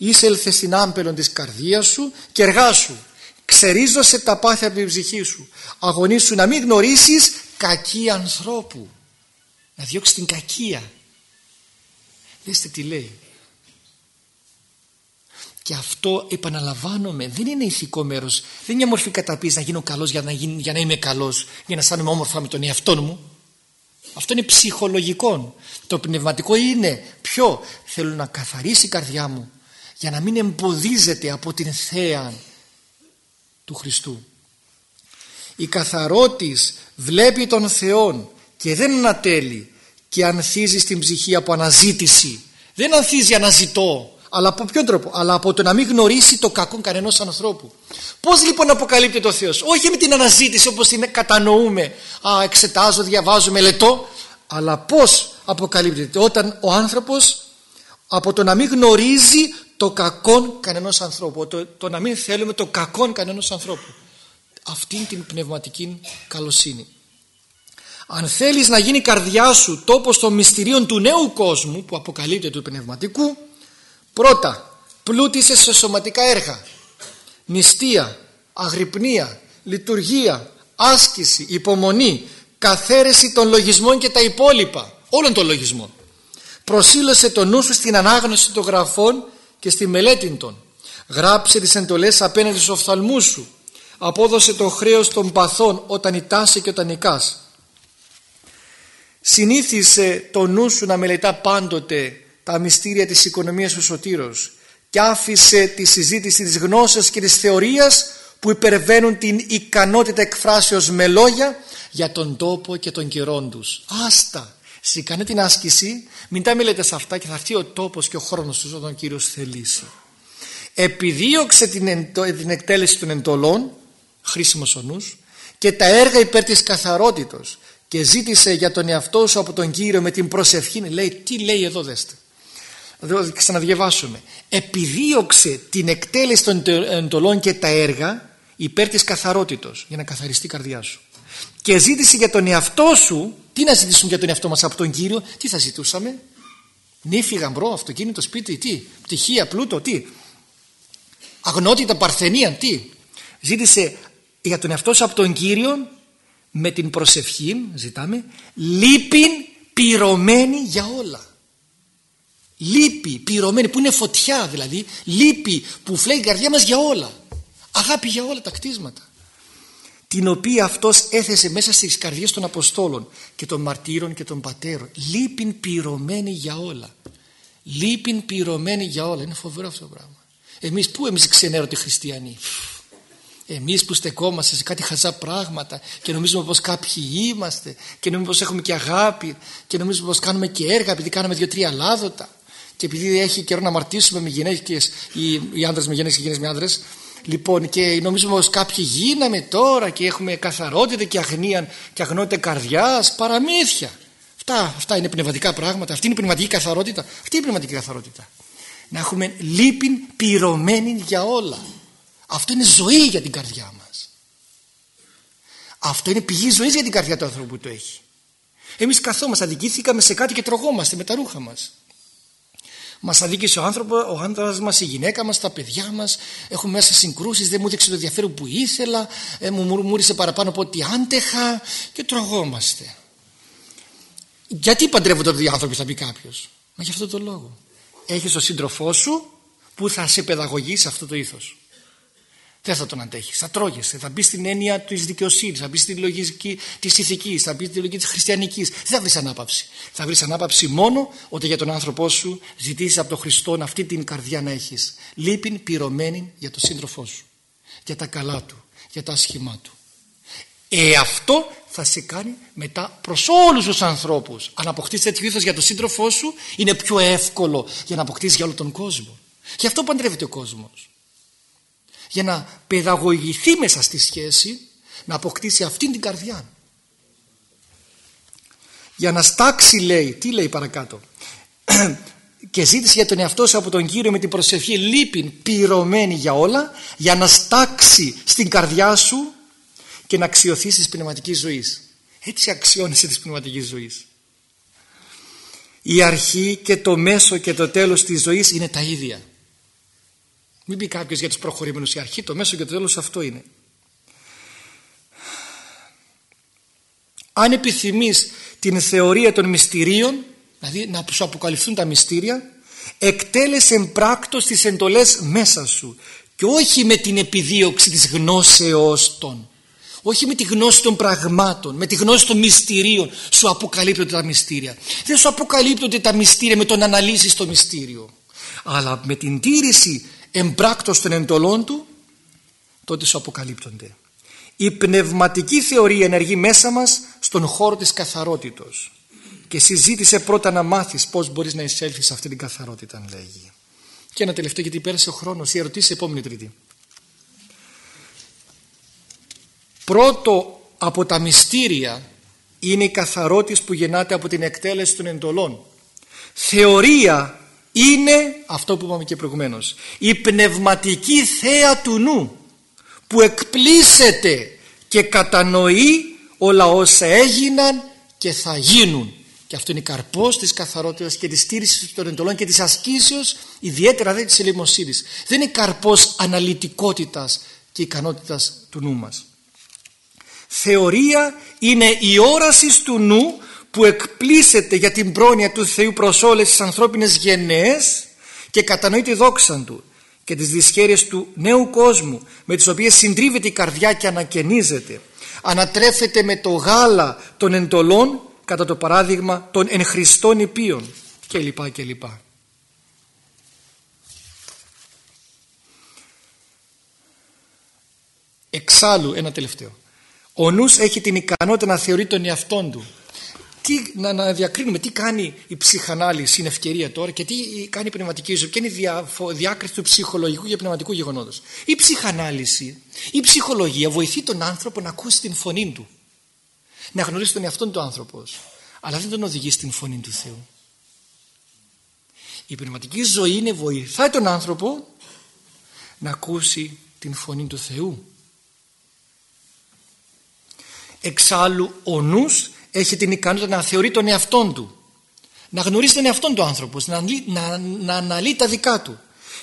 εισέλθες στην άμπελον της καρδίας σου και εργάσου ξερίζωσε τα πάθη από την ψυχή σου αγωνίσου να μην γνωρίσεις κακή ανθρώπου να διώξεις την κακία δέστε τι λέει και αυτό επαναλαμβάνομαι δεν είναι ηθικό μέρος. Δεν είναι μια μορφή καταπίεση να γίνω καλός για, να για να είμαι καλός, για να αισθάνομαι όμορφα με τον εαυτό μου. Αυτό είναι ψυχολογικό. Το πνευματικό είναι ποιο. Θέλω να καθαρίσει η καρδιά μου για να μην εμποδίζεται από την θέα του Χριστού. Η καθαρότης βλέπει τον Θεό και δεν ανατέλει και ανθίζει στην ψυχή από αναζήτηση. Δεν ανθίζει αναζητώ αλλά από ποιον τρόπο, αλλά από το να μην γνωρίσει το κακό κανενός ανθρώπου. Πώς λοιπόν αποκαλύπτει ο Θεός, όχι με την αναζήτηση όπως την κατανοούμε, α, εξετάζω, διαβάζω, μελετώ, αλλά πώς αποκαλύπτεται; Όταν ο άνθρωπος από το να μην γνωρίζει το κακό κανενός ανθρώπου, το, το να μην θέλουμε το κακό κανενός ανθρώπου. Αυτή την πνευματική καλοσύνη. Αν θέλεις να γίνει η καρδιά σου τόπος των μυστηρίων του νέου κόσμου που αποκαλύπτεται του πνευματικού Πρώτα, πλούτησε σε σωματικά έργα. Νηστεία, αγρυπνία, λειτουργία, άσκηση, υπομονή, καθαίρεση των λογισμών και τα υπόλοιπα, όλων των λογισμών. Προσήλωσε το νου σου στην ανάγνωση των γραφών και στη μελέτη των. Γράψε τις εντολές απέναντι στους οφθαλμούς σου. Απόδοσε το χρέος των παθών όταν ητάσαι και όταν νικάς. Συνήθισε το νου σου να μελετά πάντοτε τα μυστήρια της οικονομίας του Σωτήρος και άφησε τη συζήτηση της γνώσης και της θεωρίας που υπερβαίνουν την ικανότητα εκφράσεως με λόγια για τον τόπο και τον καιρό τους. Άστα! Σηκάνε την άσκηση, μην τα μιλείτε σε αυτά και θα έρθει ο τόπος και ο χρόνος τους όταν ο Κύριος θελήσει. Επιδίωξε την, την εκτέλεση των εντολών, χρήσιμος ο νους, και τα έργα υπέρ της καθαρότητος και ζήτησε για τον εαυτό σου από τον Κύριο με την προσευχή λέει τι λέει εδώ δέστε θα ξαναδιαβάσουμε επιδίωξε την εκτέλεση των εντολών και τα έργα υπέρ της καθαρότητος για να καθαριστεί η καρδιά σου και ζήτησε για τον εαυτό σου τι να ζητήσουμε για τον εαυτό μας από τον Κύριο; Τι θα ζητούσαμε; Νύφη, γαμπρό, αυτοκίνητο, σπίτι, τι; Πτυχία, πλούτο, τι; Αγνότητα, παρθενία, τι; Ζήτησε για τον εαυτό σου από τον Κύριο με την προσευχή ζητάμε λύπην πυρωμένη για όλα. Λύπη πυρωμένη που είναι φωτιά δηλαδή λύπη που φλέγει η καρδιά μας για όλα. Αγάπη για όλα τα κτίσματα την οποία αυτός έθεσε μέσα στις καρδιές των Αποστόλων και των μαρτύρων και των πατέρων. Λύπην πυρωμένη για όλα. Λύπην πυρωμένη για όλα. Είναι φοβερό αυτό το πράγμα. Εμείς που εμείς ξενέρωτοι χριστιανοί; Εμείς που στεκόμαστε σε κάτι χαζά πράγματα και νομίζουμε πως κάποιοι είμαστε και νομίζουμε πως έχουμε και αγάπη και νομίζουμε πως κάνουμε και έργα επειδή κάνουμε δύο-τρία λάδωτα και επειδή έχει καιρό να αμαρτήσουμε με γυναίκες ή οι άντρες με γυναίκες και γυναίκες με άντρες λοιπόν και νομίζουμε πως κάποιοι γίναμε τώρα και έχουμε καθαρότητα και αγνία και αγνότητα καρδιάς παραμύθια αυτά, αυτά είναι πνευματικά πράγματα αυτή είναι η πνευματική καθαρότητα αυτή είναι η πνευματική καθαρότητα να έχουμε λύπη πυρωμένη για όλα αυτό είναι ζωή για την καρδιά μας. Αυτό είναι πηγή ζωής για την καρδιά του άνθρωπου που το έχει. Εμείς καθόμαστε, αδικήθηκαμε σε κάτι και τρογόμαστε με τα ρούχα μας. Μας αδίκησε ο άνθρωπο, ο άντρας μας, η γυναίκα μας, τα παιδιά μας. Έχουμε μέσα συγκρούσεις, δεν μου έδειξε το ενδιαφέρον που ήθελα, ε, μου μούρισε παραπάνω από ό,τι άντεχα και τρογόμαστε. Γιατί παντρεύονται οι άνθρωποι θα πει κάποιος; Μα γι' αυτό το λόγο. Έχεις τον σύντροφό σου που θα σε παιδαγωγήσει αυτό το ήθος. Δεν θα τον αντέχεις. Θα τρώγεσαι. Θα μπεις στην έννοια της δικαιοσύνης, θα μπεις στη λογική της ηθικής, θα μπεις στη λογική της χριστιανικής. Δεν θα βρεις ανάπαυση. Θα βρεις ανάπαυση μόνο όταν για τον άνθρωπό σου ζητήσεις από τον Χριστό αυτή την καρδιά να έχεις. Λύπην πυρωμένη για τον σύντροφό σου. Για τα καλά του. Για τα άσχημά του. Ε, αυτό θα σε κάνει μετά προς όλους τους ανθρώπους. Αν αποκτήσεις τέτοιο ήθος για τον σύντροφό σου, είναι πιο εύκολο για να αποκτήσεις για όλο τον κόσμο. Γι' αυτό παντρεύεται ο κόσμος για να παιδαγωγηθεί μέσα στη σχέση να αποκτήσει αυτήν την καρδιά. Για να στάξει λέει τι λέει παρακάτω. [clears throat] Και ζήτησε για τον εαυτό σου από τον Κύριο με την προσευχή λύπην πυρωμένη για όλα για να στάξει στην καρδιά σου και να αξιωθείς της πνευματικής ζωής. Έτσι αξιώνεσαι της πνευματικής ζωής. Η αρχή και το μέσο και το τέλος της ζωής είναι τα ίδια μην πει κάποιος για τους προχωρημένους. Η αρχή, το μέσο και το τέλος αυτό είναι. Αν επιθυμείς την θεωρία των μυστηρίων, δηλαδή να σου αποκαλυφθούν τα μυστήρια, εκτέλεσε πράκτος τις εντολές μέσα σου και όχι με την επιδίωξη της γνώσεώς των. Όχι με τη γνώση των πραγμάτων, με τη γνώση των μυστηρίων σου αποκαλύπτονται τα μυστήρια. Δεν σου αποκαλύπτονται τα μυστήρια με το να αναλύσεις το μυστήριο. Αλλά με την τήρηση εμπράκτος των εντολών του τότε σου αποκαλύπτονται. Η πνευματική θεωρία ενεργεί μέσα μας στον χώρο της καθαρότητος. Και συζήτησε πρώτα να μάθεις πως μπορείς να εισέλθεις σε αυτή την καθαρότητα αν λέγει. Και ένα τελευταίο γιατί πέρασε ο χρόνος. Η ερωτήση επόμενη τρίτη. Πρώτο από τα μυστήρια είναι η καθαρότης που γεννάται από την εκτέλεση των εντολών. Θεωρία είναι αυτό που είπαμε και προηγουμένως. Η πνευματική θέα του νου που εκπλήσεται και κατανοεί όλα όσα έγιναν και θα γίνουν. Και αυτό είναι καρπός της καθαρότητας και της στήρησης των εντολών και της ασκήσεως ιδιαίτερα δε της ελεημοσύνης. Δεν είναι καρπός αναλυτικότητας και ικανότητας του νου μας. Θεωρία είναι η όρασης του νου που εκπλήσεται για την πρόνοια του Θεού προς όλες τις ανθρώπινες γενναίες και κατανοεί τη δόξα του και τις δυσχέρειες του νέου κόσμου με τις οποίες συντρίβεται η καρδιά και ανακαινίζεται. Ανατρέφεται με το γάλα των εντολών κατά το παράδειγμα των εν Χριστών υπείων κλπ. κλπ. Εξάλλου ένα τελευταίο. Ο νους έχει την ικανότητα να θεωρεί τον εαυτόν του τι, να, να διακρίνουμε τι κάνει η ψυχανάλυση, είναι ευκαιρία τώρα και τι κάνει η πνευματική ζωή. Και είναι η διάκριση του ψυχολογικού και πνευματικού γεγονότος. Η ψυχανάλυση, η ψυχολογία βοηθεί τον άνθρωπο να ακούσει την φωνή του. Να γνωρίσει τον εαυτόν του άνθρωπος. Αλλά δεν τον οδηγεί στην φωνή του Θεού. Η πνευματική ζωή είναι βοηθάει τον άνθρωπο να ακούσει την φωνή του Θεού. Εξάλλου ο νους έχει την ικανότητα να θεωρεί τον εαυτόν του. Να γνωρίζει τον εαυτόν του άνθρωπος, να, να, να αναλύει τα δικά του.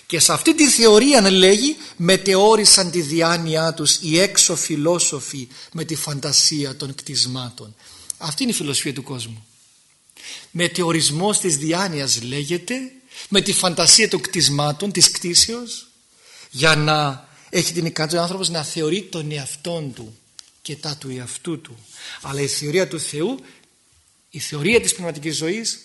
Και σε αυτή τη θεωρία λέγει μετεώρησαν τη διάνοιά τους οι έξω φιλόσοφοι με τη φαντασία των κτισμάτων. Αυτή είναι η φιλοσοφία του κόσμου. Μετεωρισμός της διάνοιας λέγεται με τη φαντασία των κτισμάτων, της κτίσεως για να έχει την ικανότητα ο άνθρωπος να θεωρεί τον εαυτόν του και τα του εαυτού του. Αλλά η θεωρία του Θεού, η θεωρία της πνευματικής ζωής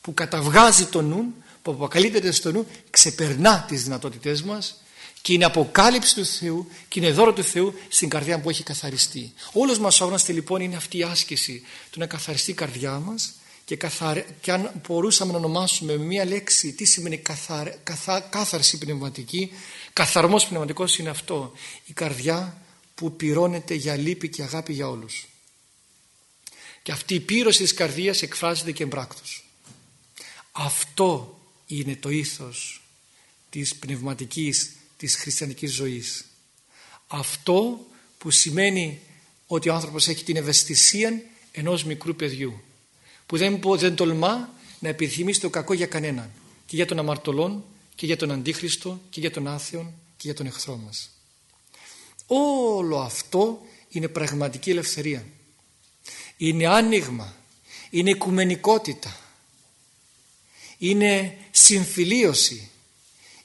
που καταβγάζει τον νου, που αποκαλύπτεται στο νου, ξεπερνά τις δυνατότητές μας και είναι αποκάλυψη του Θεού και είναι δώρο του Θεού στην καρδιά που έχει καθαριστεί. Όλος μας ο λοιπόν είναι αυτή η άσκηση του να καθαριστεί η καρδιά μας και, και αν μπορούσαμε να ονομάσουμε με μία λέξη τι σημαίνει καθαρ... καθα... κάθαρση πνευματική, καθαρμός πνευματικός είναι αυτό. Η καρδιά που πυρώνεται για λύπη και αγάπη για όλους. Και αυτή η πύρωση της καρδίας εκφράζεται και εμπράκτος. Αυτό είναι το ήθος της πνευματικής, της χριστιανικής ζωής. Αυτό που σημαίνει ότι ο άνθρωπος έχει την ευαισθησία ενός μικρού παιδιού που δεν, δεν τολμά να επιθυμήσει το κακό για κανέναν και για τον αμαρτωλόν και για τον αντίχριστο και για τον άθεον και για τον εχθρό μας. Όλο αυτό είναι πραγματική ελευθερία. Είναι άνοιγμα, είναι οικουμενικότητα, είναι συμφιλίωση,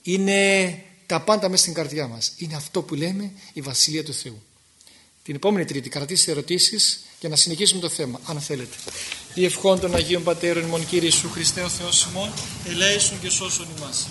είναι τα πάντα μέσα στην καρδιά μας. Είναι αυτό που λέμε η Βασιλεία του Θεού. Την επόμενη Τρίτη κρατήστε ερωτήσεις για να συνεχίσουμε το θέμα, αν θέλετε. Διευχών των Αγίων Πατέρων, ημών Κύριε Ιησού Χριστέ ο Θεός ημών, ελέησον και σώσον ημάς.